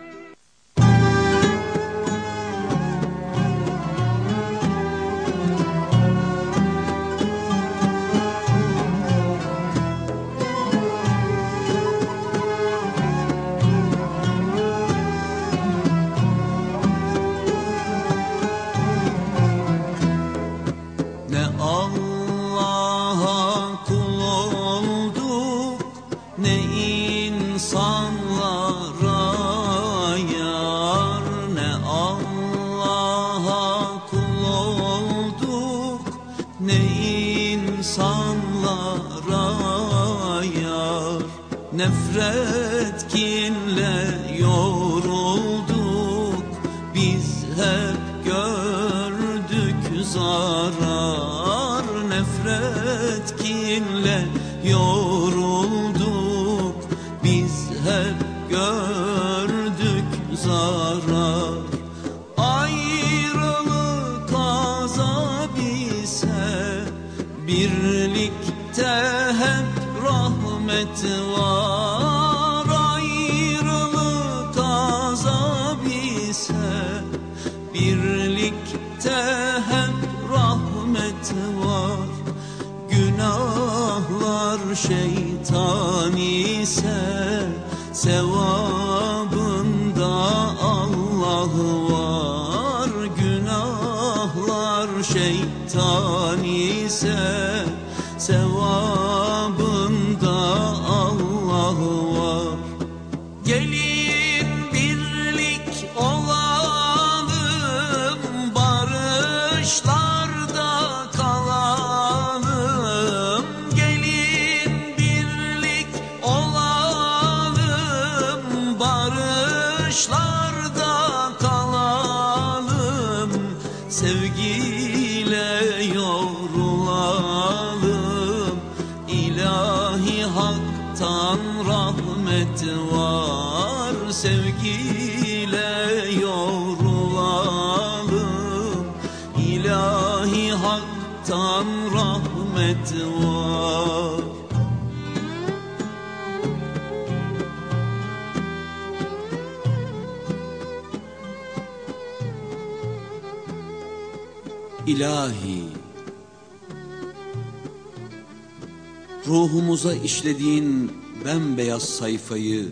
Ruhumuza işlediğin bembeyaz sayfayı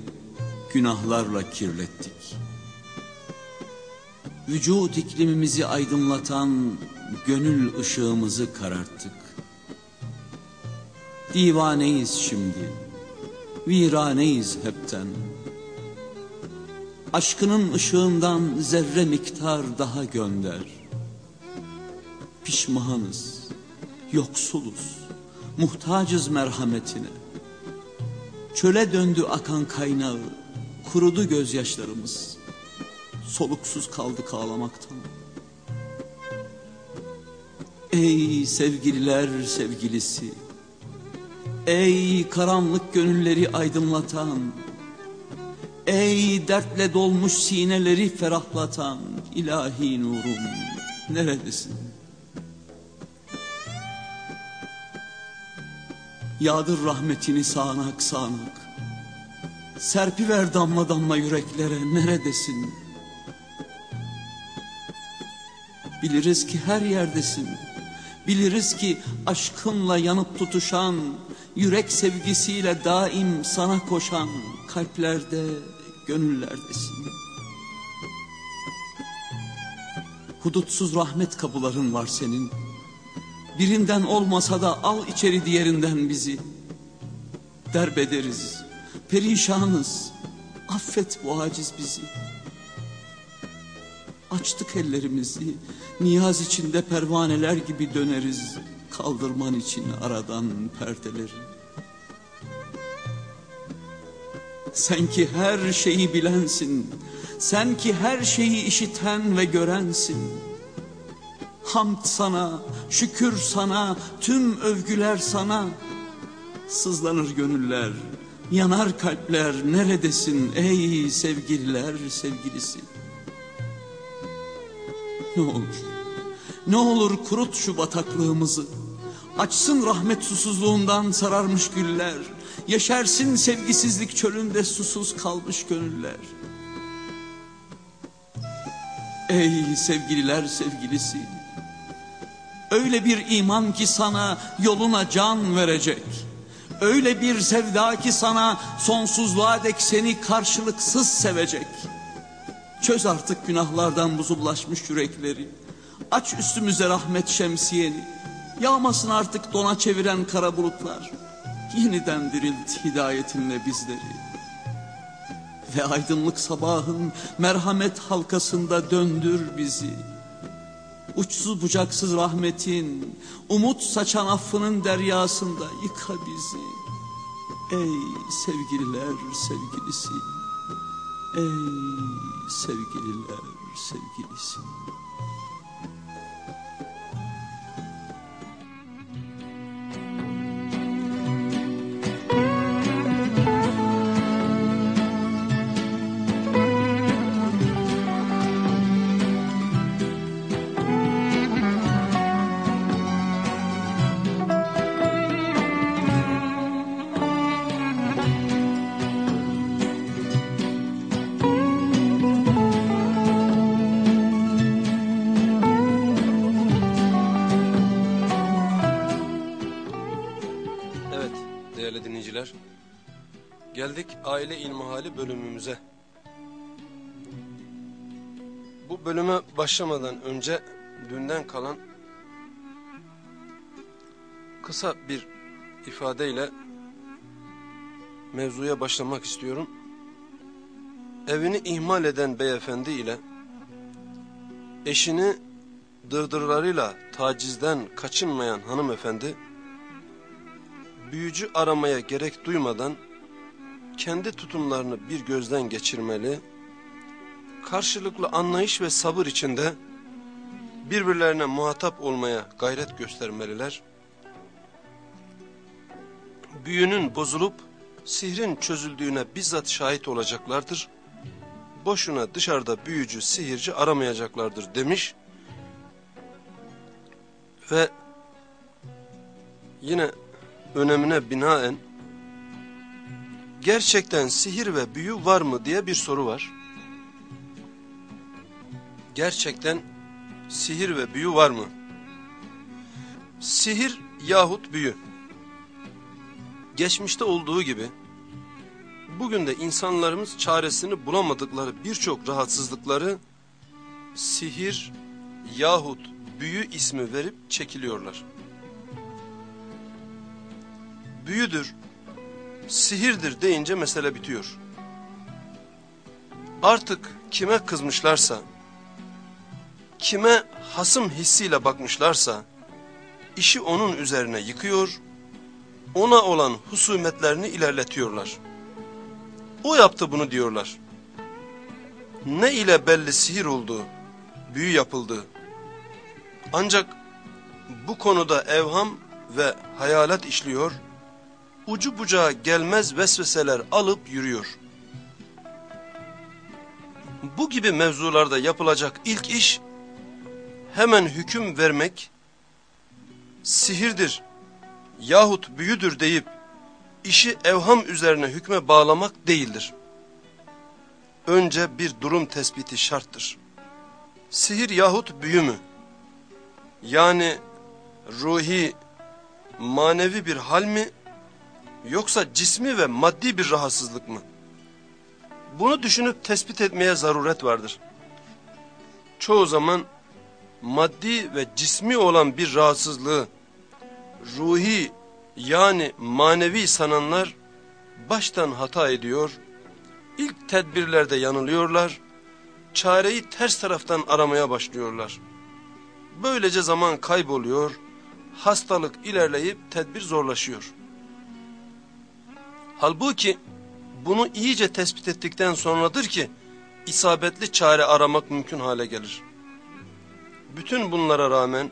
günahlarla kirlettik. Vücut iklimimizi aydınlatan gönül ışığımızı kararttık. Divaneyiz şimdi, viraneyiz hepten. Aşkının ışığından zerre miktar daha gönder. Pişmanız, yoksuluz, muhtacız merhametine. Çöle döndü akan kaynağı, kurudu gözyaşlarımız. Soluksuz kaldık ağlamaktan. Ey sevgililer sevgilisi, ey karanlık gönülleri aydınlatan, ey dertle dolmuş sineleri ferahlatan ilahi nurum neredesin? Yağdır rahmetini sağanak sağanak. Serpiver damla damla yüreklere neredesin? Biliriz ki her yerdesin. Biliriz ki aşkınla yanıp tutuşan, yürek sevgisiyle daim sana koşan kalplerde, gönüllerdesin. Hudutsuz rahmet kapıların var senin. Birinden olmasa da al içeri diğerinden bizi. Derbederiz, perişanız. Affet bu aciz bizi. Açtık ellerimizi, niyaz içinde pervaneler gibi döneriz. Kaldırman için aradan perdeleri. Sen ki her şeyi bilensin, sen ki her şeyi işiten ve görensin. Hamd sana, şükür sana, tüm övgüler sana. Sızlanır gönüller, yanar kalpler neredesin ey sevgililer sevgilisi. Ne olur, ne olur kurut şu bataklığımızı. Açsın rahmet susuzluğundan sararmış güller. Yeşersin sevgisizlik çölünde susuz kalmış gönüller. Ey sevgililer sevgilisi. Öyle bir iman ki sana yoluna can verecek. Öyle bir sevda ki sana sonsuzluğa dek seni karşılıksız sevecek. Çöz artık günahlardan buzullaşmış yürekleri. Aç üstümüze rahmet şemsiyeni. Yağmasın artık dona çeviren kara bulutlar. Yeniden dirilt hidayetinle bizleri. Ve aydınlık sabahın merhamet halkasında döndür bizi. Uçsuz bucaksız rahmetin, umut saçan affının deryasında yıka bizi. Ey sevgililer sevgilisi Ey sevgililer sevgilisi başlamadan önce dünden kalan kısa bir ifadeyle mevzuya başlamak istiyorum. Evini ihmal eden beyefendi ile eşini dırdırlarıyla tacizden kaçınmayan hanımefendi büyücü aramaya gerek duymadan kendi tutumlarını bir gözden geçirmeli, karşılıklı anlayış ve sabır içinde birbirlerine muhatap olmaya gayret göstermeliler. Büyünün bozulup sihrin çözüldüğüne bizzat şahit olacaklardır. Boşuna dışarıda büyücü, sihirci aramayacaklardır demiş. Ve yine önemine binaen gerçekten sihir ve büyü var mı diye bir soru var. Gerçekten sihir ve büyü var mı? Sihir yahut büyü. Geçmişte olduğu gibi bugün de insanlarımız çaresini bulamadıkları birçok rahatsızlıkları sihir yahut büyü ismi verip çekiliyorlar. Büyüdür, sihirdir deyince mesele bitiyor. Artık kime kızmışlarsa, kime hasım hissiyle bakmışlarsa, işi onun üzerine yıkıyor, ona olan husumetlerini ilerletiyorlar. O yaptı bunu diyorlar. Ne ile belli sihir oldu, büyü yapıldı. Ancak bu konuda evham ve hayalet işliyor ucu bucağı gelmez vesveseler alıp yürüyor. Bu gibi mevzularda yapılacak ilk iş hemen hüküm vermek, sihirdir yahut büyüdür deyip işi evham üzerine hükme bağlamak değildir. Önce bir durum tespiti şarttır. Sihir yahut büyü mü? Yani ruhi, manevi bir hal mi yoksa cismi ve maddi bir rahatsızlık mı? Bunu düşünüp tespit etmeye zaruret vardır. Çoğu zaman maddi ve cismi olan bir rahatsızlığı ruhi yani manevi sananlar baştan hata ediyor, ilk tedbirlerde yanılıyorlar, çareyi ters taraftan aramaya başlıyorlar. Böylece zaman kayboluyor, hastalık ilerleyip tedbir zorlaşıyor. Halbuki bunu iyice tespit ettikten sonradır ki isabetli çare aramak mümkün hale gelir. Bütün bunlara rağmen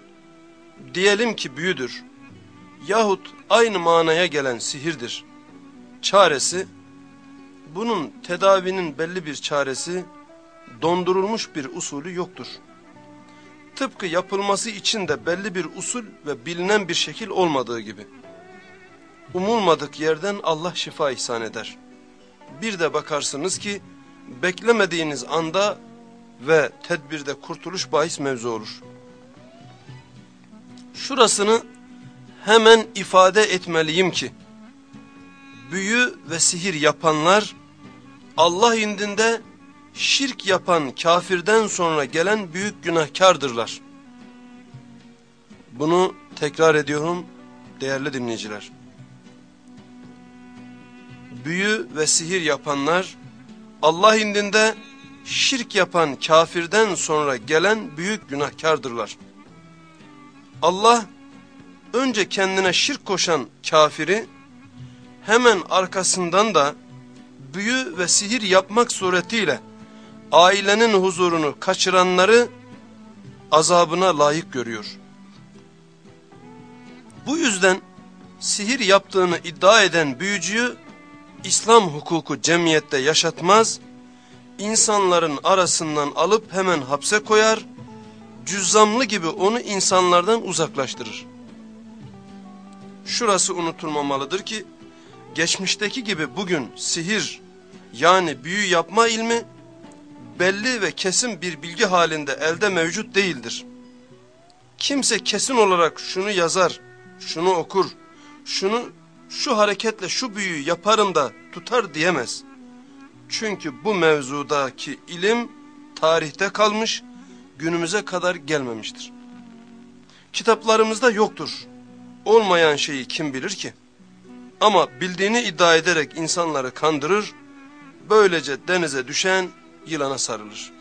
diyelim ki büyüdür yahut aynı manaya gelen sihirdir. Çaresi bunun tedavinin belli bir çaresi dondurulmuş bir usulü yoktur. Tıpkı yapılması için de belli bir usul ve bilinen bir şekil olmadığı gibi umulmadık yerden Allah şifa ihsan eder. Bir de bakarsınız ki beklemediğiniz anda ve tedbirde kurtuluş bahis mevzu olur. Şurasını hemen ifade etmeliyim ki, büyü ve sihir yapanlar Allah indinde şirk yapan kafirden sonra gelen büyük günahkardırlar. Bunu tekrar ediyorum değerli dinleyiciler büyü ve sihir yapanlar Allah indinde şirk yapan kafirden sonra gelen büyük günahkardırlar. Allah önce kendine şirk koşan kafiri hemen arkasından da büyü ve sihir yapmak suretiyle ailenin huzurunu kaçıranları azabına layık görüyor. Bu yüzden sihir yaptığını iddia eden büyücüyü İslam hukuku cemiyette yaşatmaz, insanların arasından alıp hemen hapse koyar, cüzzamlı gibi onu insanlardan uzaklaştırır. Şurası unutulmamalıdır ki, geçmişteki gibi bugün sihir yani büyü yapma ilmi belli ve kesin bir bilgi halinde elde mevcut değildir. Kimse kesin olarak şunu yazar, şunu okur, şunu şu hareketle şu büyüyü yaparım da tutar diyemez. Çünkü bu mevzudaki ilim tarihte kalmış, günümüze kadar gelmemiştir. Kitaplarımızda yoktur. Olmayan şeyi kim bilir ki? Ama bildiğini iddia ederek insanları kandırır, böylece denize düşen yılana sarılır.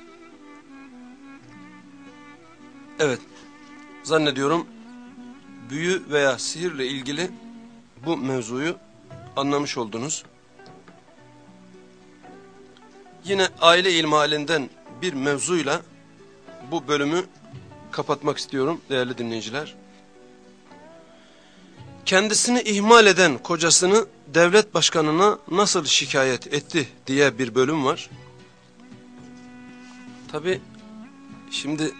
Evet, zannediyorum büyü veya sihirle ilgili bu mevzuyu anlamış oldunuz. Yine aile ilmihalinden bir mevzuyla bu bölümü kapatmak istiyorum değerli dinleyiciler. Kendisini ihmal eden kocasını devlet başkanına nasıl şikayet etti diye bir bölüm var. Tabi şimdi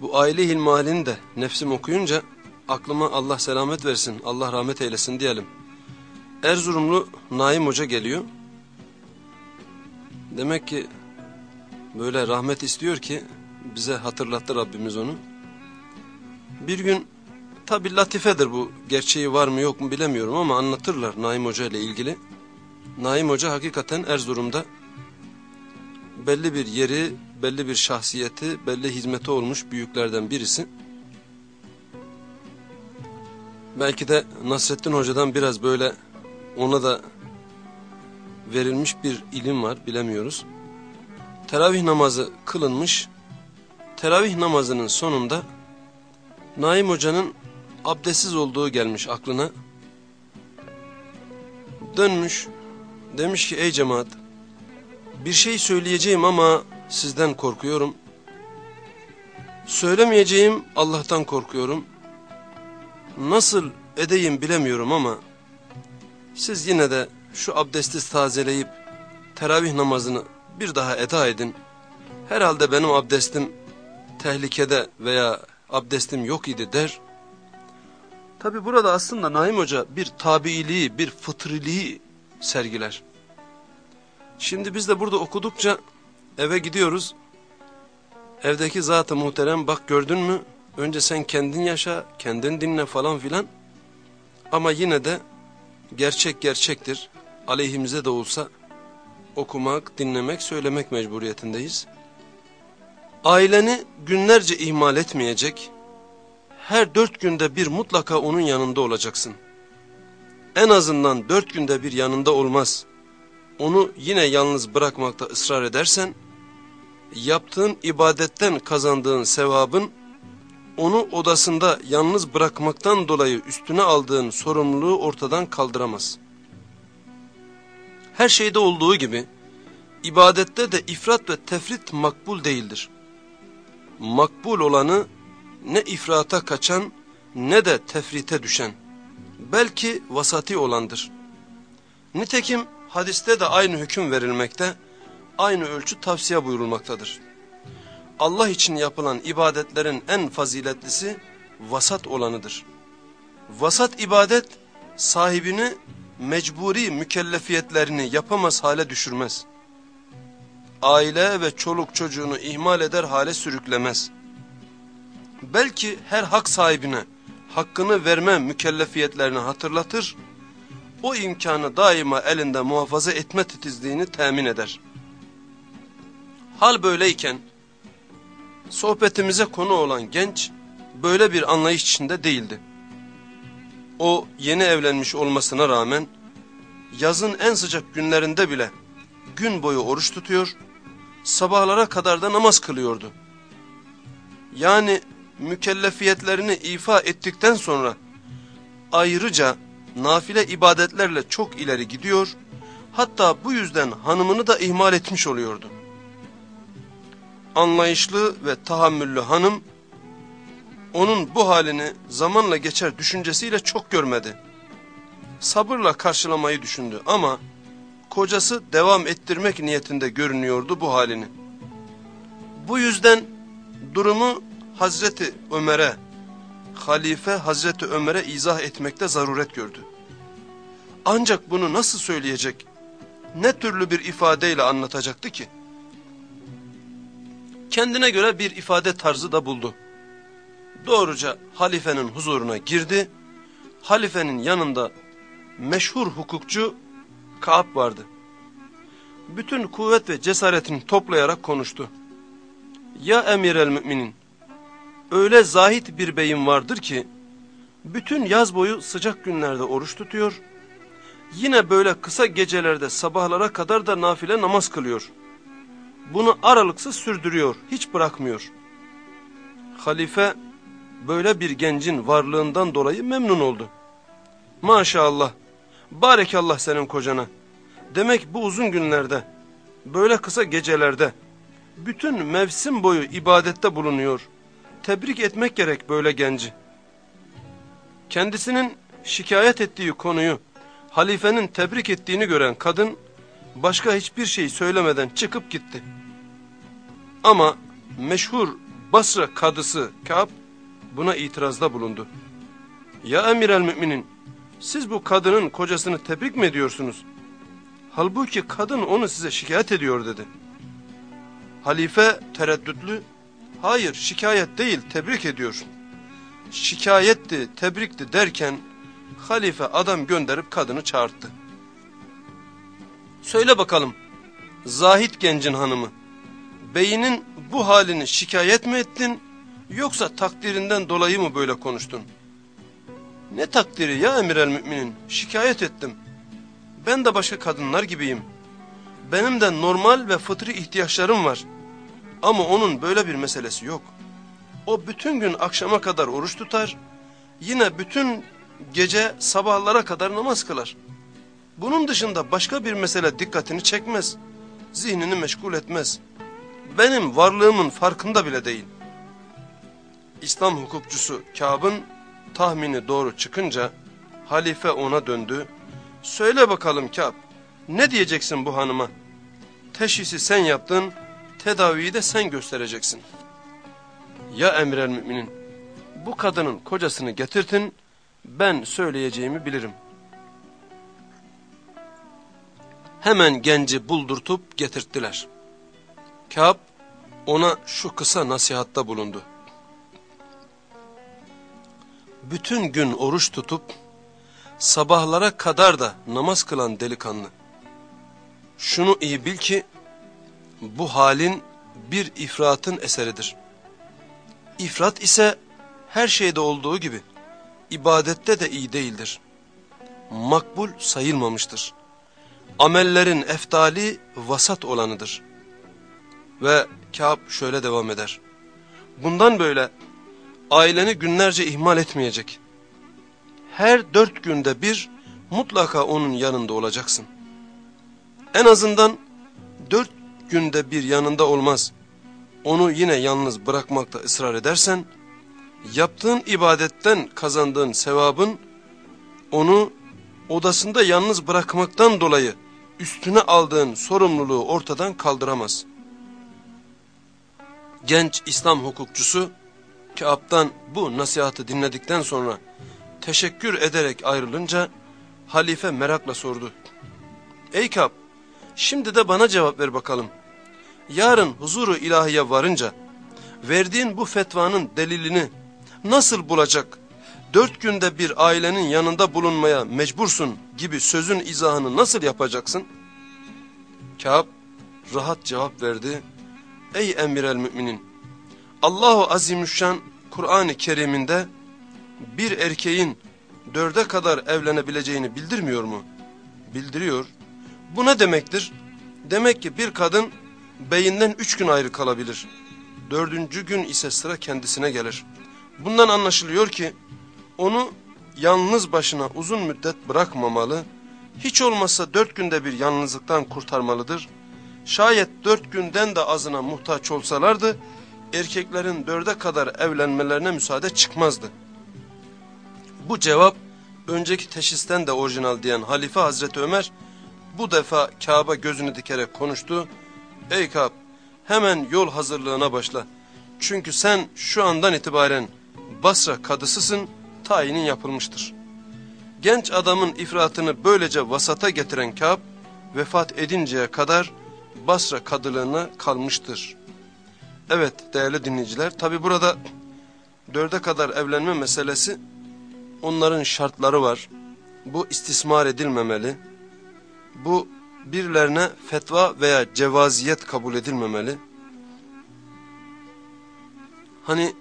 bu aile ilmihalini de nefsim okuyunca aklıma Allah selamet versin, Allah rahmet eylesin diyelim. Erzurumlu Naim Hoca geliyor. Demek ki böyle rahmet istiyor ki bize hatırlattı Rabbimiz onu. Bir gün tabi latifedir bu gerçeği var mı yok mu bilemiyorum ama anlatırlar Naim Hoca ile ilgili. Naim Hoca hakikaten Erzurum'da belli bir yeri, belli bir şahsiyeti, belli hizmeti olmuş büyüklerden birisi. Belki de Nasrettin Hoca'dan biraz böyle ona da verilmiş bir ilim var bilemiyoruz. Teravih namazı kılınmış. Teravih namazının sonunda Naim Hoca'nın abdestsiz olduğu gelmiş aklına. Dönmüş demiş ki ey cemaat bir şey söyleyeceğim ama sizden korkuyorum. Söylemeyeceğim Allah'tan korkuyorum. Nasıl edeyim bilemiyorum ama siz yine de şu abdesti tazeleyip teravih namazını bir daha eda edin. Herhalde benim abdestim tehlikede veya abdestim yok idi der. Tabi burada aslında Naim Hoca bir tabiiliği, bir fıtriliği sergiler. Şimdi biz de burada okudukça eve gidiyoruz. Evdeki zatı muhterem bak gördün mü? Önce sen kendin yaşa, kendin dinle falan filan. Ama yine de gerçek gerçektir. Aleyhimize de olsa okumak, dinlemek, söylemek mecburiyetindeyiz. Aileni günlerce ihmal etmeyecek, her dört günde bir mutlaka onun yanında olacaksın. En azından dört günde bir yanında olmaz. Onu yine yalnız bırakmakta ısrar edersen, yaptığın ibadetten kazandığın sevabın, onu odasında yalnız bırakmaktan dolayı üstüne aldığın sorumluluğu ortadan kaldıramaz. Her şeyde olduğu gibi, ibadette de ifrat ve tefrit makbul değildir. Makbul olanı ne ifrata kaçan ne de tefrite düşen, belki vasati olandır. Nitekim hadiste de aynı hüküm verilmekte, aynı ölçü tavsiye buyurulmaktadır. Allah için yapılan ibadetlerin en faziletlisi vasat olanıdır. Vasat ibadet sahibini mecburi mükellefiyetlerini yapamaz hale düşürmez. Aile ve çoluk çocuğunu ihmal eder hale sürüklemez. Belki her hak sahibine hakkını verme mükellefiyetlerini hatırlatır, o imkanı daima elinde muhafaza etme titizliğini temin eder. Hal böyleyken, sohbetimize konu olan genç böyle bir anlayış içinde değildi. O yeni evlenmiş olmasına rağmen yazın en sıcak günlerinde bile gün boyu oruç tutuyor, sabahlara kadar da namaz kılıyordu. Yani mükellefiyetlerini ifa ettikten sonra ayrıca nafile ibadetlerle çok ileri gidiyor, hatta bu yüzden hanımını da ihmal etmiş oluyordu. Anlayışlı ve tahammüllü hanım, onun bu halini zamanla geçer düşüncesiyle çok görmedi. Sabırla karşılamayı düşündü ama kocası devam ettirmek niyetinde görünüyordu bu halini. Bu yüzden durumu Hazreti Ömer'e, halife Hazreti Ömer'e izah etmekte zaruret gördü. Ancak bunu nasıl söyleyecek, ne türlü bir ifadeyle anlatacaktı ki? Kendine göre bir ifade tarzı da buldu. Doğruca halifenin huzuruna girdi, halifenin yanında meşhur hukukçu Kaab vardı. Bütün kuvvet ve cesaretini toplayarak konuştu. Ya emir el müminin, öyle zahit bir beyim vardır ki, bütün yaz boyu sıcak günlerde oruç tutuyor, yine böyle kısa gecelerde sabahlara kadar da nafile namaz kılıyor. Bunu aralıksız sürdürüyor, hiç bırakmıyor. Halife, böyle bir gencin varlığından dolayı memnun oldu. Maşallah, barekallah senin kocana. Demek bu uzun günlerde, böyle kısa gecelerde, bütün mevsim boyu ibadette bulunuyor. Tebrik etmek gerek böyle genci. Kendisinin şikayet ettiği konuyu, halifenin tebrik ettiğini gören kadın, başka hiçbir şey söylemeden çıkıp gitti. Ama meşhur Basra kadısı Ka'b buna itirazda bulundu. Ya emir el müminin, siz bu kadının kocasını tebrik mi ediyorsunuz? Halbuki kadın onu size şikayet ediyor dedi. Halife tereddütlü, hayır şikayet değil tebrik ediyor. Şikayetti, tebrikti derken halife adam gönderip kadını çağırttı. Söyle bakalım, Zahit gencin hanımı, beyinin bu halini şikayet mi ettin yoksa takdirinden dolayı mı böyle konuştun? Ne takdiri ya emir el müminin, şikayet ettim. Ben de başka kadınlar gibiyim. Benim de normal ve fıtri ihtiyaçlarım var. Ama onun böyle bir meselesi yok. O bütün gün akşama kadar oruç tutar, yine bütün gece sabahlara kadar namaz kılar. Bunun dışında başka bir mesele dikkatini çekmez, zihnini meşgul etmez. Benim varlığımın farkında bile değil. İslam hukukçusu Kâb'ın tahmini doğru çıkınca halife ona döndü. Söyle bakalım Kâb, ne diyeceksin bu hanıma? Teşhisi sen yaptın, tedaviyi de sen göstereceksin. Ya emrel müminin, bu kadının kocasını getirtin, ben söyleyeceğimi bilirim. Hemen genci buldurtup getirttiler. Kâb ona şu kısa nasihatta bulundu. Bütün gün oruç tutup sabahlara kadar da namaz kılan delikanlı. Şunu iyi bil ki bu halin bir ifratın eseridir. İfrat ise her şeyde olduğu gibi ibadette de iyi değildir. Makbul sayılmamıştır. Amellerin eftali vasat olanıdır. Ve Kâb şöyle devam eder. Bundan böyle aileni günlerce ihmal etmeyecek. Her dört günde bir mutlaka onun yanında olacaksın. En azından dört günde bir yanında olmaz. Onu yine yalnız bırakmakta ısrar edersen, yaptığın ibadetten kazandığın sevabın, onu odasında yalnız bırakmaktan dolayı üstüne aldığın sorumluluğu ortadan kaldıramaz. Genç İslam hukukçusu, Kâb'dan bu nasihatı dinledikten sonra teşekkür ederek ayrılınca halife merakla sordu. Ey Kâb, şimdi de bana cevap ver bakalım. Yarın huzuru ilahiye varınca verdiğin bu fetvanın delilini nasıl bulacak, dört günde bir ailenin yanında bulunmaya mecbursun gibi sözün izahını nasıl yapacaksın? Kâb rahat cevap verdi. Ey emir el müminin! Allahu Azimüşşan Kur'an-ı Kerim'inde bir erkeğin dörde kadar evlenebileceğini bildirmiyor mu? Bildiriyor. Bu ne demektir? Demek ki bir kadın beyinden üç gün ayrı kalabilir. Dördüncü gün ise sıra kendisine gelir. Bundan anlaşılıyor ki onu yalnız başına uzun müddet bırakmamalı, hiç olmazsa dört günde bir yalnızlıktan kurtarmalıdır. Şayet dört günden de azına muhtaç olsalardı, erkeklerin dörde kadar evlenmelerine müsaade çıkmazdı. Bu cevap, önceki teşhisten de orijinal diyen Halife Hazreti Ömer, bu defa Kabe gözünü dikerek konuştu. Ey Kab, hemen yol hazırlığına başla. Çünkü sen şu andan itibaren Basra kadısısın, tayinin yapılmıştır. Genç adamın ifratını böylece vasata getiren Kâb, vefat edinceye kadar Basra kadılığına kalmıştır. Evet değerli dinleyiciler, tabi burada dörde kadar evlenme meselesi, onların şartları var. Bu istismar edilmemeli. Bu birilerine fetva veya cevaziyet kabul edilmemeli. Hani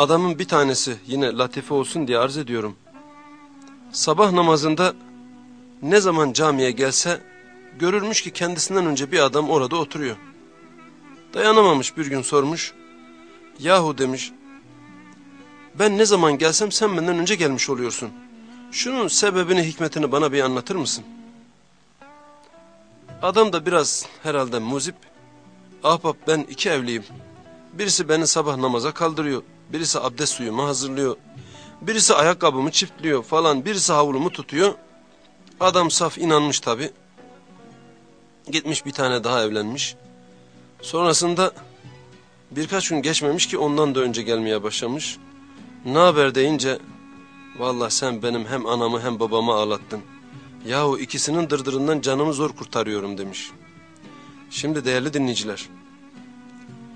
Adamın bir tanesi yine latife olsun diye arz ediyorum. Sabah namazında ne zaman camiye gelse görülmüş ki kendisinden önce bir adam orada oturuyor. Dayanamamış bir gün sormuş. Yahu demiş ben ne zaman gelsem sen benden önce gelmiş oluyorsun. Şunun sebebini hikmetini bana bir anlatır mısın? Adam da biraz herhalde muzip. Ahbap ben iki evliyim. Birisi beni sabah namaza kaldırıyor. Birisi abdest suyumu hazırlıyor. Birisi ayakkabımı çiftliyor falan. Birisi havlumu tutuyor. Adam saf inanmış tabi. Gitmiş bir tane daha evlenmiş. Sonrasında birkaç gün geçmemiş ki ondan da önce gelmeye başlamış. Ne haber deyince Vallahi sen benim hem anamı hem babamı ağlattın. Yahu ikisinin dırdırından canımı zor kurtarıyorum demiş. Şimdi değerli dinleyiciler.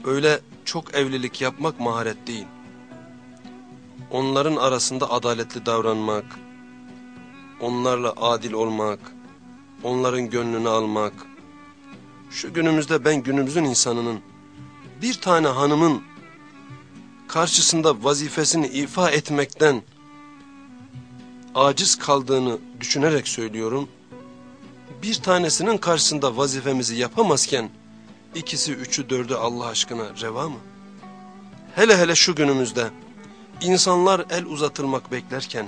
Öyle çok evlilik yapmak maharet değil onların arasında adaletli davranmak, onlarla adil olmak, onların gönlünü almak, şu günümüzde ben günümüzün insanının bir tane hanımın karşısında vazifesini ifa etmekten aciz kaldığını düşünerek söylüyorum. Bir tanesinin karşısında vazifemizi yapamazken ikisi, üçü, dördü Allah aşkına reva mı? Hele hele şu günümüzde insanlar el uzatılmak beklerken,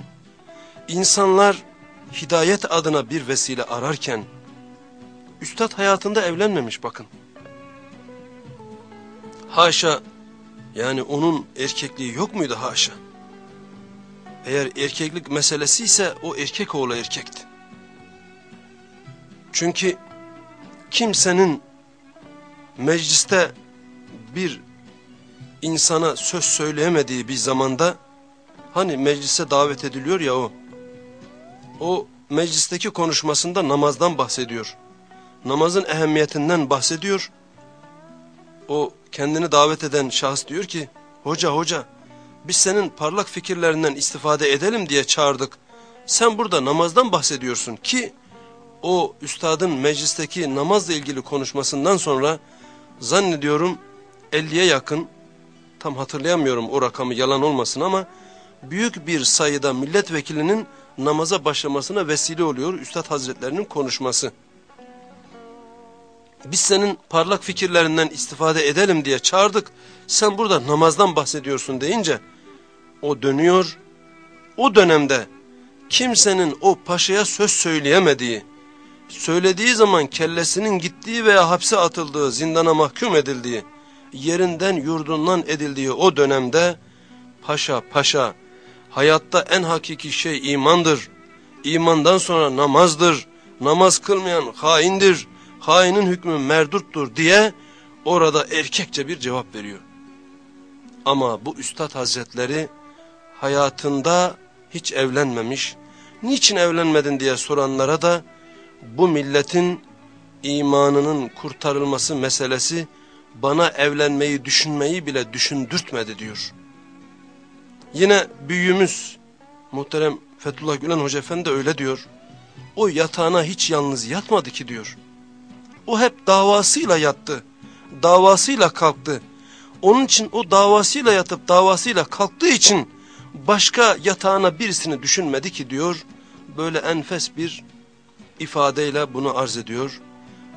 insanlar hidayet adına bir vesile ararken, Üstad hayatında evlenmemiş bakın. Haşa, yani onun erkekliği yok muydu haşa? Eğer erkeklik meselesi ise o erkek oğlu erkekti. Çünkü kimsenin mecliste bir insana söz söyleyemediği bir zamanda hani meclise davet ediliyor ya o. O meclisteki konuşmasında namazdan bahsediyor. Namazın ehemmiyetinden bahsediyor. O kendini davet eden şahıs diyor ki hoca hoca biz senin parlak fikirlerinden istifade edelim diye çağırdık. Sen burada namazdan bahsediyorsun ki o üstadın meclisteki namazla ilgili konuşmasından sonra zannediyorum 50'ye yakın tam hatırlayamıyorum o rakamı yalan olmasın ama büyük bir sayıda milletvekilinin namaza başlamasına vesile oluyor Üstad Hazretlerinin konuşması. Biz senin parlak fikirlerinden istifade edelim diye çağırdık. Sen burada namazdan bahsediyorsun deyince o dönüyor. O dönemde kimsenin o paşaya söz söyleyemediği, söylediği zaman kellesinin gittiği veya hapse atıldığı, zindana mahkum edildiği, yerinden yurdundan edildiği o dönemde paşa paşa hayatta en hakiki şey imandır. İmandan sonra namazdır. Namaz kılmayan haindir. Hainin hükmü merduttur diye orada erkekçe bir cevap veriyor. Ama bu Üstad Hazretleri hayatında hiç evlenmemiş. Niçin evlenmedin diye soranlara da bu milletin imanının kurtarılması meselesi bana evlenmeyi düşünmeyi bile düşündürtmedi diyor. Yine büyüğümüz muhterem Fethullah Gülen Hoca Efendi de öyle diyor. O yatağına hiç yalnız yatmadı ki diyor. O hep davasıyla yattı. Davasıyla kalktı. Onun için o davasıyla yatıp davasıyla kalktığı için başka yatağına birisini düşünmedi ki diyor. Böyle enfes bir ifadeyle bunu arz ediyor.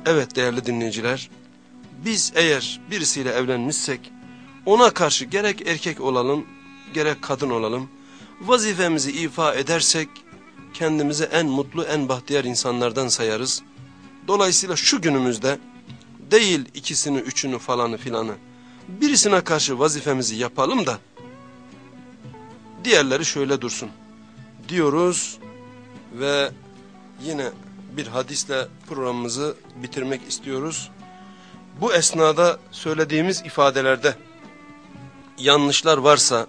Evet değerli dinleyiciler biz eğer birisiyle evlenmişsek ona karşı gerek erkek olalım gerek kadın olalım vazifemizi ifa edersek kendimizi en mutlu, en bahtiyar insanlardan sayarız. Dolayısıyla şu günümüzde değil ikisini, üçünü falanı filanı birisine karşı vazifemizi yapalım da diğerleri şöyle dursun diyoruz ve yine bir hadisle programımızı bitirmek istiyoruz. Bu esnada söylediğimiz ifadelerde yanlışlar varsa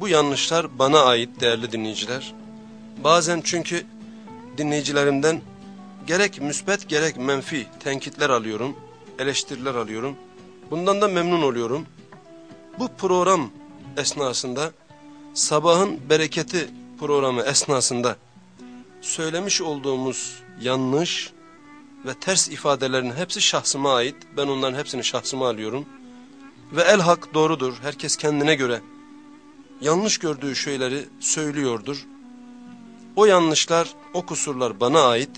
bu yanlışlar bana ait değerli dinleyiciler. Bazen çünkü dinleyicilerimden gerek müsbet gerek menfi tenkitler alıyorum, eleştiriler alıyorum. Bundan da memnun oluyorum. Bu program esnasında sabahın bereketi programı esnasında söylemiş olduğumuz yanlış ve ters ifadelerin hepsi şahsıma ait. Ben onların hepsini şahsıma alıyorum. Ve el hak doğrudur. Herkes kendine göre yanlış gördüğü şeyleri söylüyordur. O yanlışlar, o kusurlar bana ait.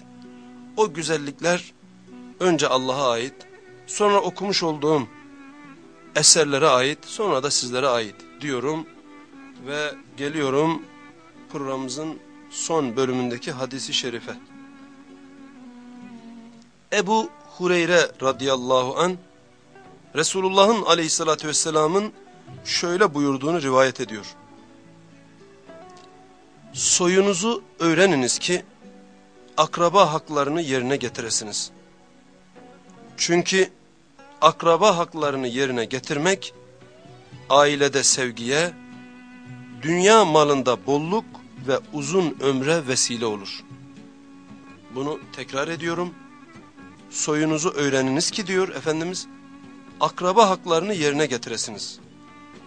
O güzellikler önce Allah'a ait. Sonra okumuş olduğum eserlere ait. Sonra da sizlere ait diyorum. Ve geliyorum programımızın son bölümündeki hadisi şerife. Ebu Hureyre radıyallahu an Resulullah'ın aleyhissalatü vesselamın şöyle buyurduğunu rivayet ediyor. Soyunuzu öğreniniz ki akraba haklarını yerine getiresiniz. Çünkü akraba haklarını yerine getirmek ailede sevgiye, dünya malında bolluk ve uzun ömre vesile olur. Bunu tekrar ediyorum. Soyunuzu öğreniniz ki diyor Efendimiz, akraba haklarını yerine getiresiniz.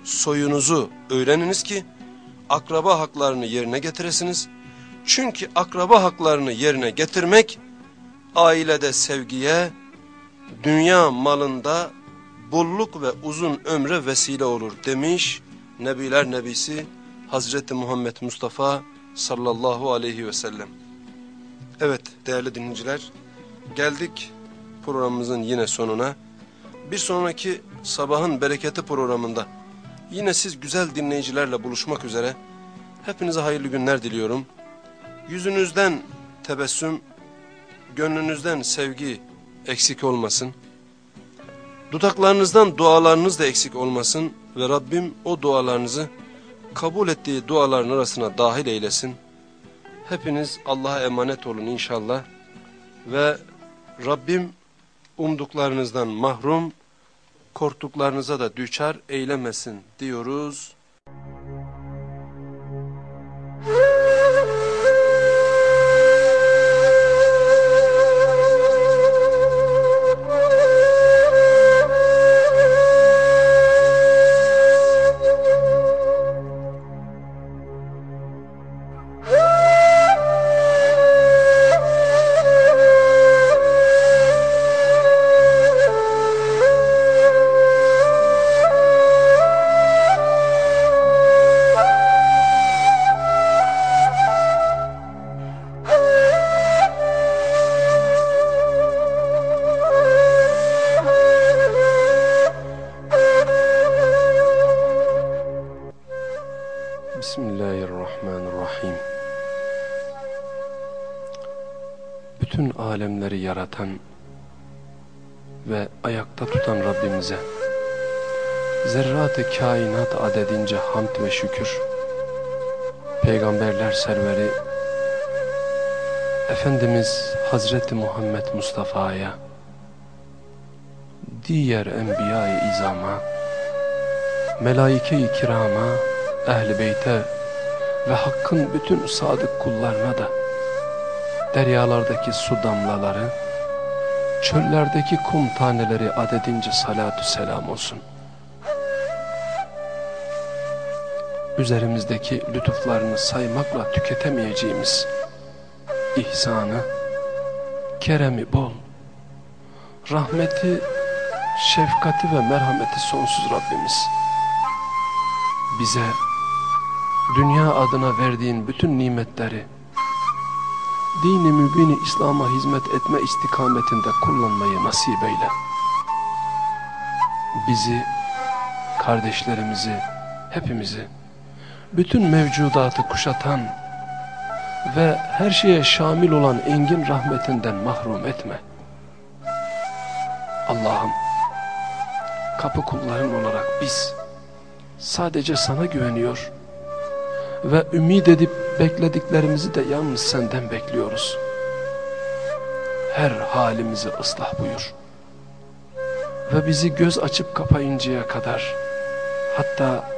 Soyunuzu öğreniniz ki, akraba haklarını yerine getiresiniz. Çünkü akraba haklarını yerine getirmek, ailede sevgiye, dünya malında bolluk ve uzun ömre vesile olur demiş Nebiler Nebisi Hazreti Muhammed Mustafa sallallahu aleyhi ve sellem. Evet değerli dinleyiciler geldik programımızın yine sonuna. Bir sonraki sabahın bereketi programında yine siz güzel dinleyicilerle buluşmak üzere hepinize hayırlı günler diliyorum. Yüzünüzden tebessüm, gönlünüzden sevgi eksik olmasın. Dudaklarınızdan dualarınız da eksik olmasın ve Rabbim o dualarınızı kabul ettiği duaların arasına dahil eylesin. Hepiniz Allah'a emanet olun inşallah. Ve Rabbim umduklarınızdan mahrum, korktuklarınıza da düçar eylemesin diyoruz. Yaratan ve ayakta tutan Rabbimize zerrat-ı kainat adedince hamd ve şükür. Peygamberler serveri Efendimiz Hazreti Muhammed Mustafa'ya diğer enbiya-i izama melaike-i kirama ehl-i beyte ve hakkın bütün sadık kullarına da deryalardaki su damlaları, çöllerdeki kum taneleri adedince salatü selam olsun. Üzerimizdeki lütuflarını saymakla tüketemeyeceğimiz ihsanı, keremi bol, rahmeti, şefkati ve merhameti sonsuz Rabbimiz bize dünya adına verdiğin bütün nimetleri dini mübini İslam'a hizmet etme istikametinde kullanmayı nasip eyle. Bizi, kardeşlerimizi, hepimizi, bütün mevcudatı kuşatan ve her şeye şamil olan engin rahmetinden mahrum etme. Allah'ım, kapı kulların olarak biz sadece sana güveniyor ve ümit edip beklediklerimizi de yalnız senden bekliyoruz. Her halimizi ıslah buyur. Ve bizi göz açıp kapayıncaya kadar hatta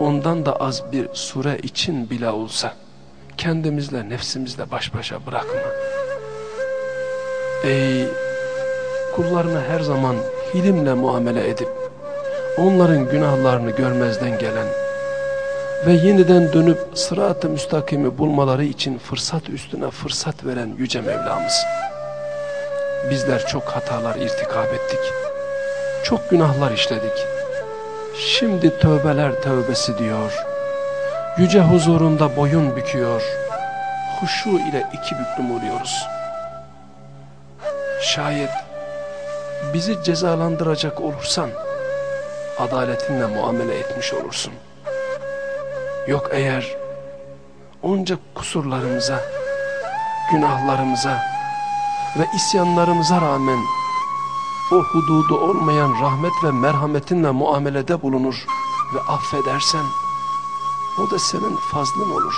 ondan da az bir sure için bile olsa kendimizle nefsimizle baş başa bırakma. Ey kullarına her zaman hilimle muamele edip onların günahlarını görmezden gelen ve yeniden dönüp sırat-ı müstakimi bulmaları için fırsat üstüne fırsat veren Yüce Mevlamız. Bizler çok hatalar irtikab ettik. Çok günahlar işledik. Şimdi tövbeler tövbesi diyor. Yüce huzurunda boyun büküyor. Huşu ile iki büklüm oluyoruz. Şayet bizi cezalandıracak olursan adaletinle muamele etmiş olursun. Yok eğer onca kusurlarımıza, günahlarımıza ve isyanlarımıza rağmen o hududu olmayan rahmet ve merhametinle muamelede bulunur ve affedersen o da senin fazlın olur.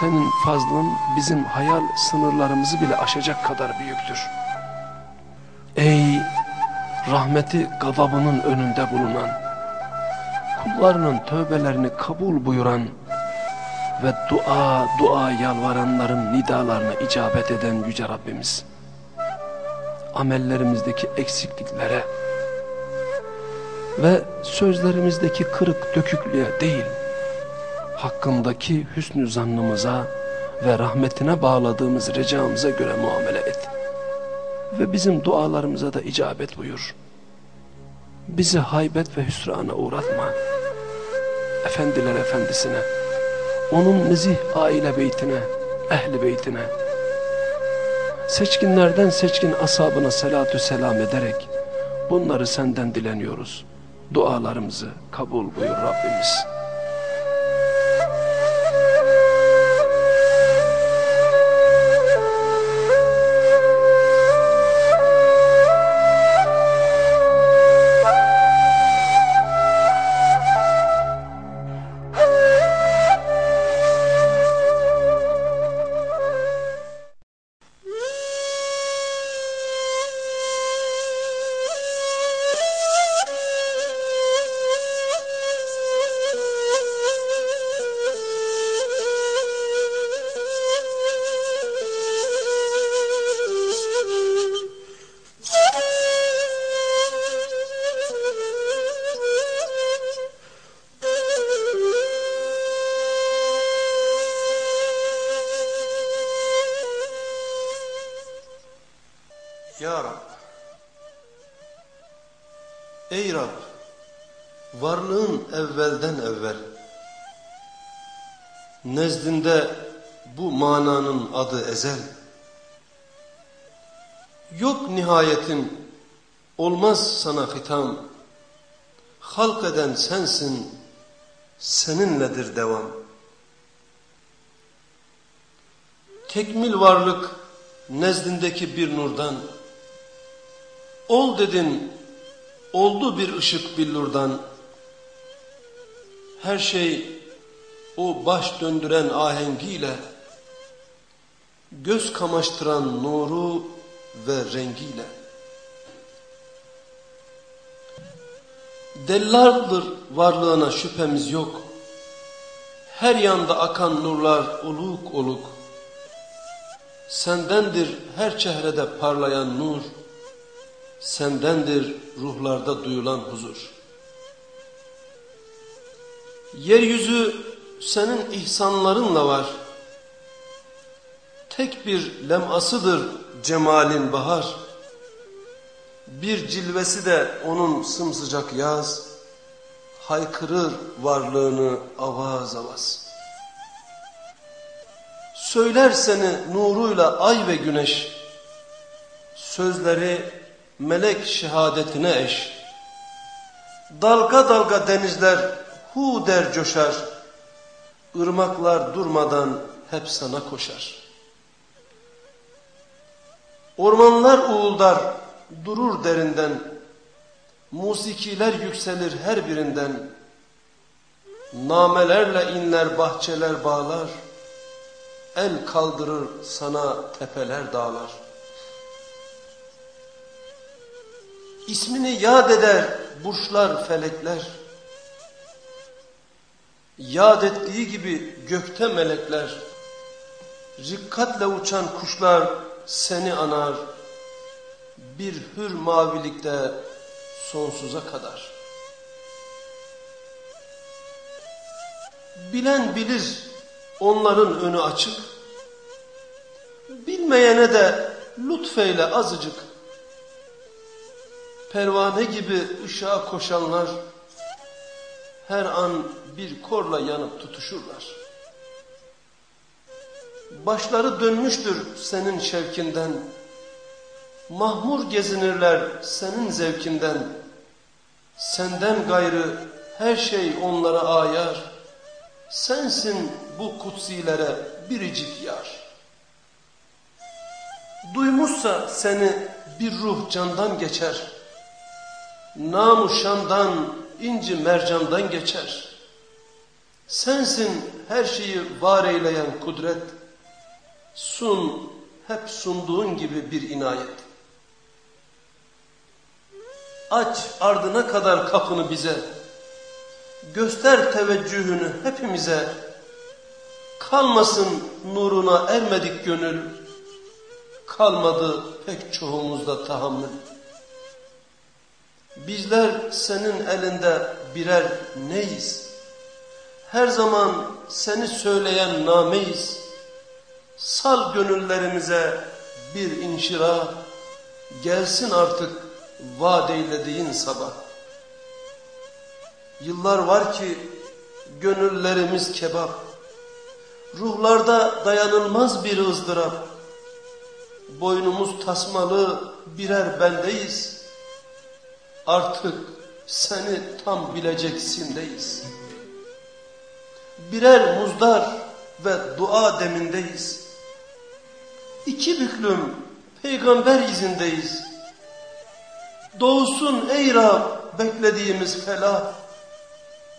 Senin fazlın bizim hayal sınırlarımızı bile aşacak kadar büyüktür. Ey rahmeti gazabının önünde bulunan, kullarının tövbelerini kabul buyuran ve dua dua yalvaranların nidalarına icabet eden Yüce Rabbimiz, amellerimizdeki eksikliklere ve sözlerimizdeki kırık döküklüğe değil, hakkındaki hüsnü zannımıza ve rahmetine bağladığımız ricamıza göre muamele et. Ve bizim dualarımıza da icabet buyur. Bizi haybet ve hüsrana uğratma. Efendiler efendisine, onun nezih aile beytine, ehli beytine, seçkinlerden seçkin asabına selatü selam ederek bunları senden dileniyoruz. Dualarımızı kabul buyur Rabbimiz. Nezdinde bu mananın adı ezel, yok nihayetin, olmaz sana hitam, halk eden sensin, seninledir devam. Tekmil varlık nezdindeki bir nurdan, Ol dedin, oldu bir ışık billurdan. Her şey o baş döndüren ahengiyle, göz kamaştıran nuru ve rengiyle. Dellardır varlığına şüphemiz yok. Her yanda akan nurlar oluk oluk. Sendendir her çehrede parlayan nur sendendir ruhlarda duyulan huzur. Yeryüzü senin ihsanlarınla var. Tek bir lemasıdır cemalin bahar. Bir cilvesi de onun sımsıcak yaz. Haykırır varlığını avaz avaz. Söyler seni nuruyla ay ve güneş. Sözleri melek şehadetine eş. Dalga dalga denizler hu der coşar. Irmaklar durmadan hep sana koşar. Ormanlar uğuldar, durur derinden. Musikiler yükselir her birinden. Namelerle inler bahçeler bağlar. El kaldırır sana tepeler dağlar. İsmini yad eder burçlar felekler. Yad ettiği gibi gökte melekler. Rikkatle uçan kuşlar seni anar. Bir hür mavilikte sonsuza kadar. Bilen bilir onların önü açık. Bilmeyene de lütfeyle azıcık. Pervane gibi ışığa koşanlar her an bir korla yanıp tutuşurlar. Başları dönmüştür senin şevkinden. Mahmur gezinirler senin zevkinden. Senden gayrı her şey onlara ayar. Sensin bu kutsilere biricik yar. Duymuşsa seni bir ruh candan geçer. Namu şandan, inci mercandan geçer. Sensin her şeyi var eyleyen kudret. Sun, hep sunduğun gibi bir inayet. Aç ardına kadar kapını bize. Göster teveccühünü hepimize. Kalmasın nuruna ermedik gönül. Kalmadı pek çoğumuzda tahammül. Bizler senin elinde birer neyiz? Her zaman seni söyleyen nameyiz. Sal gönüllerimize bir inşira, gelsin artık vaat eylediğin sabah. Yıllar var ki gönüllerimiz kebap, ruhlarda dayanılmaz bir ızdırap. Boynumuz tasmalı birer bendeyiz. Artık seni tam bileceksindeyiz. Birer muzdar ve dua demindeyiz. İki büklüm peygamber izindeyiz. Doğsun ey Rab beklediğimiz felah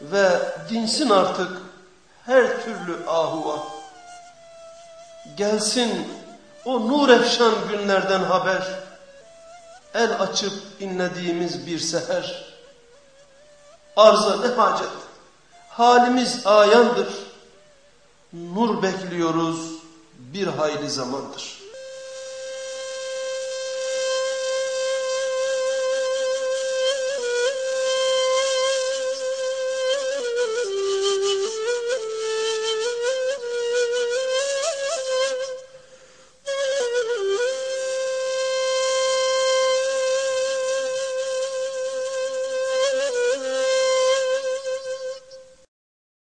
ve dinsin artık her türlü ahuva. Gelsin o nur efşan günlerden haber, el açıp inlediğimiz bir seher. Arza ne hacet, halimiz ayandır, nur bekliyoruz bir hayli zamandır.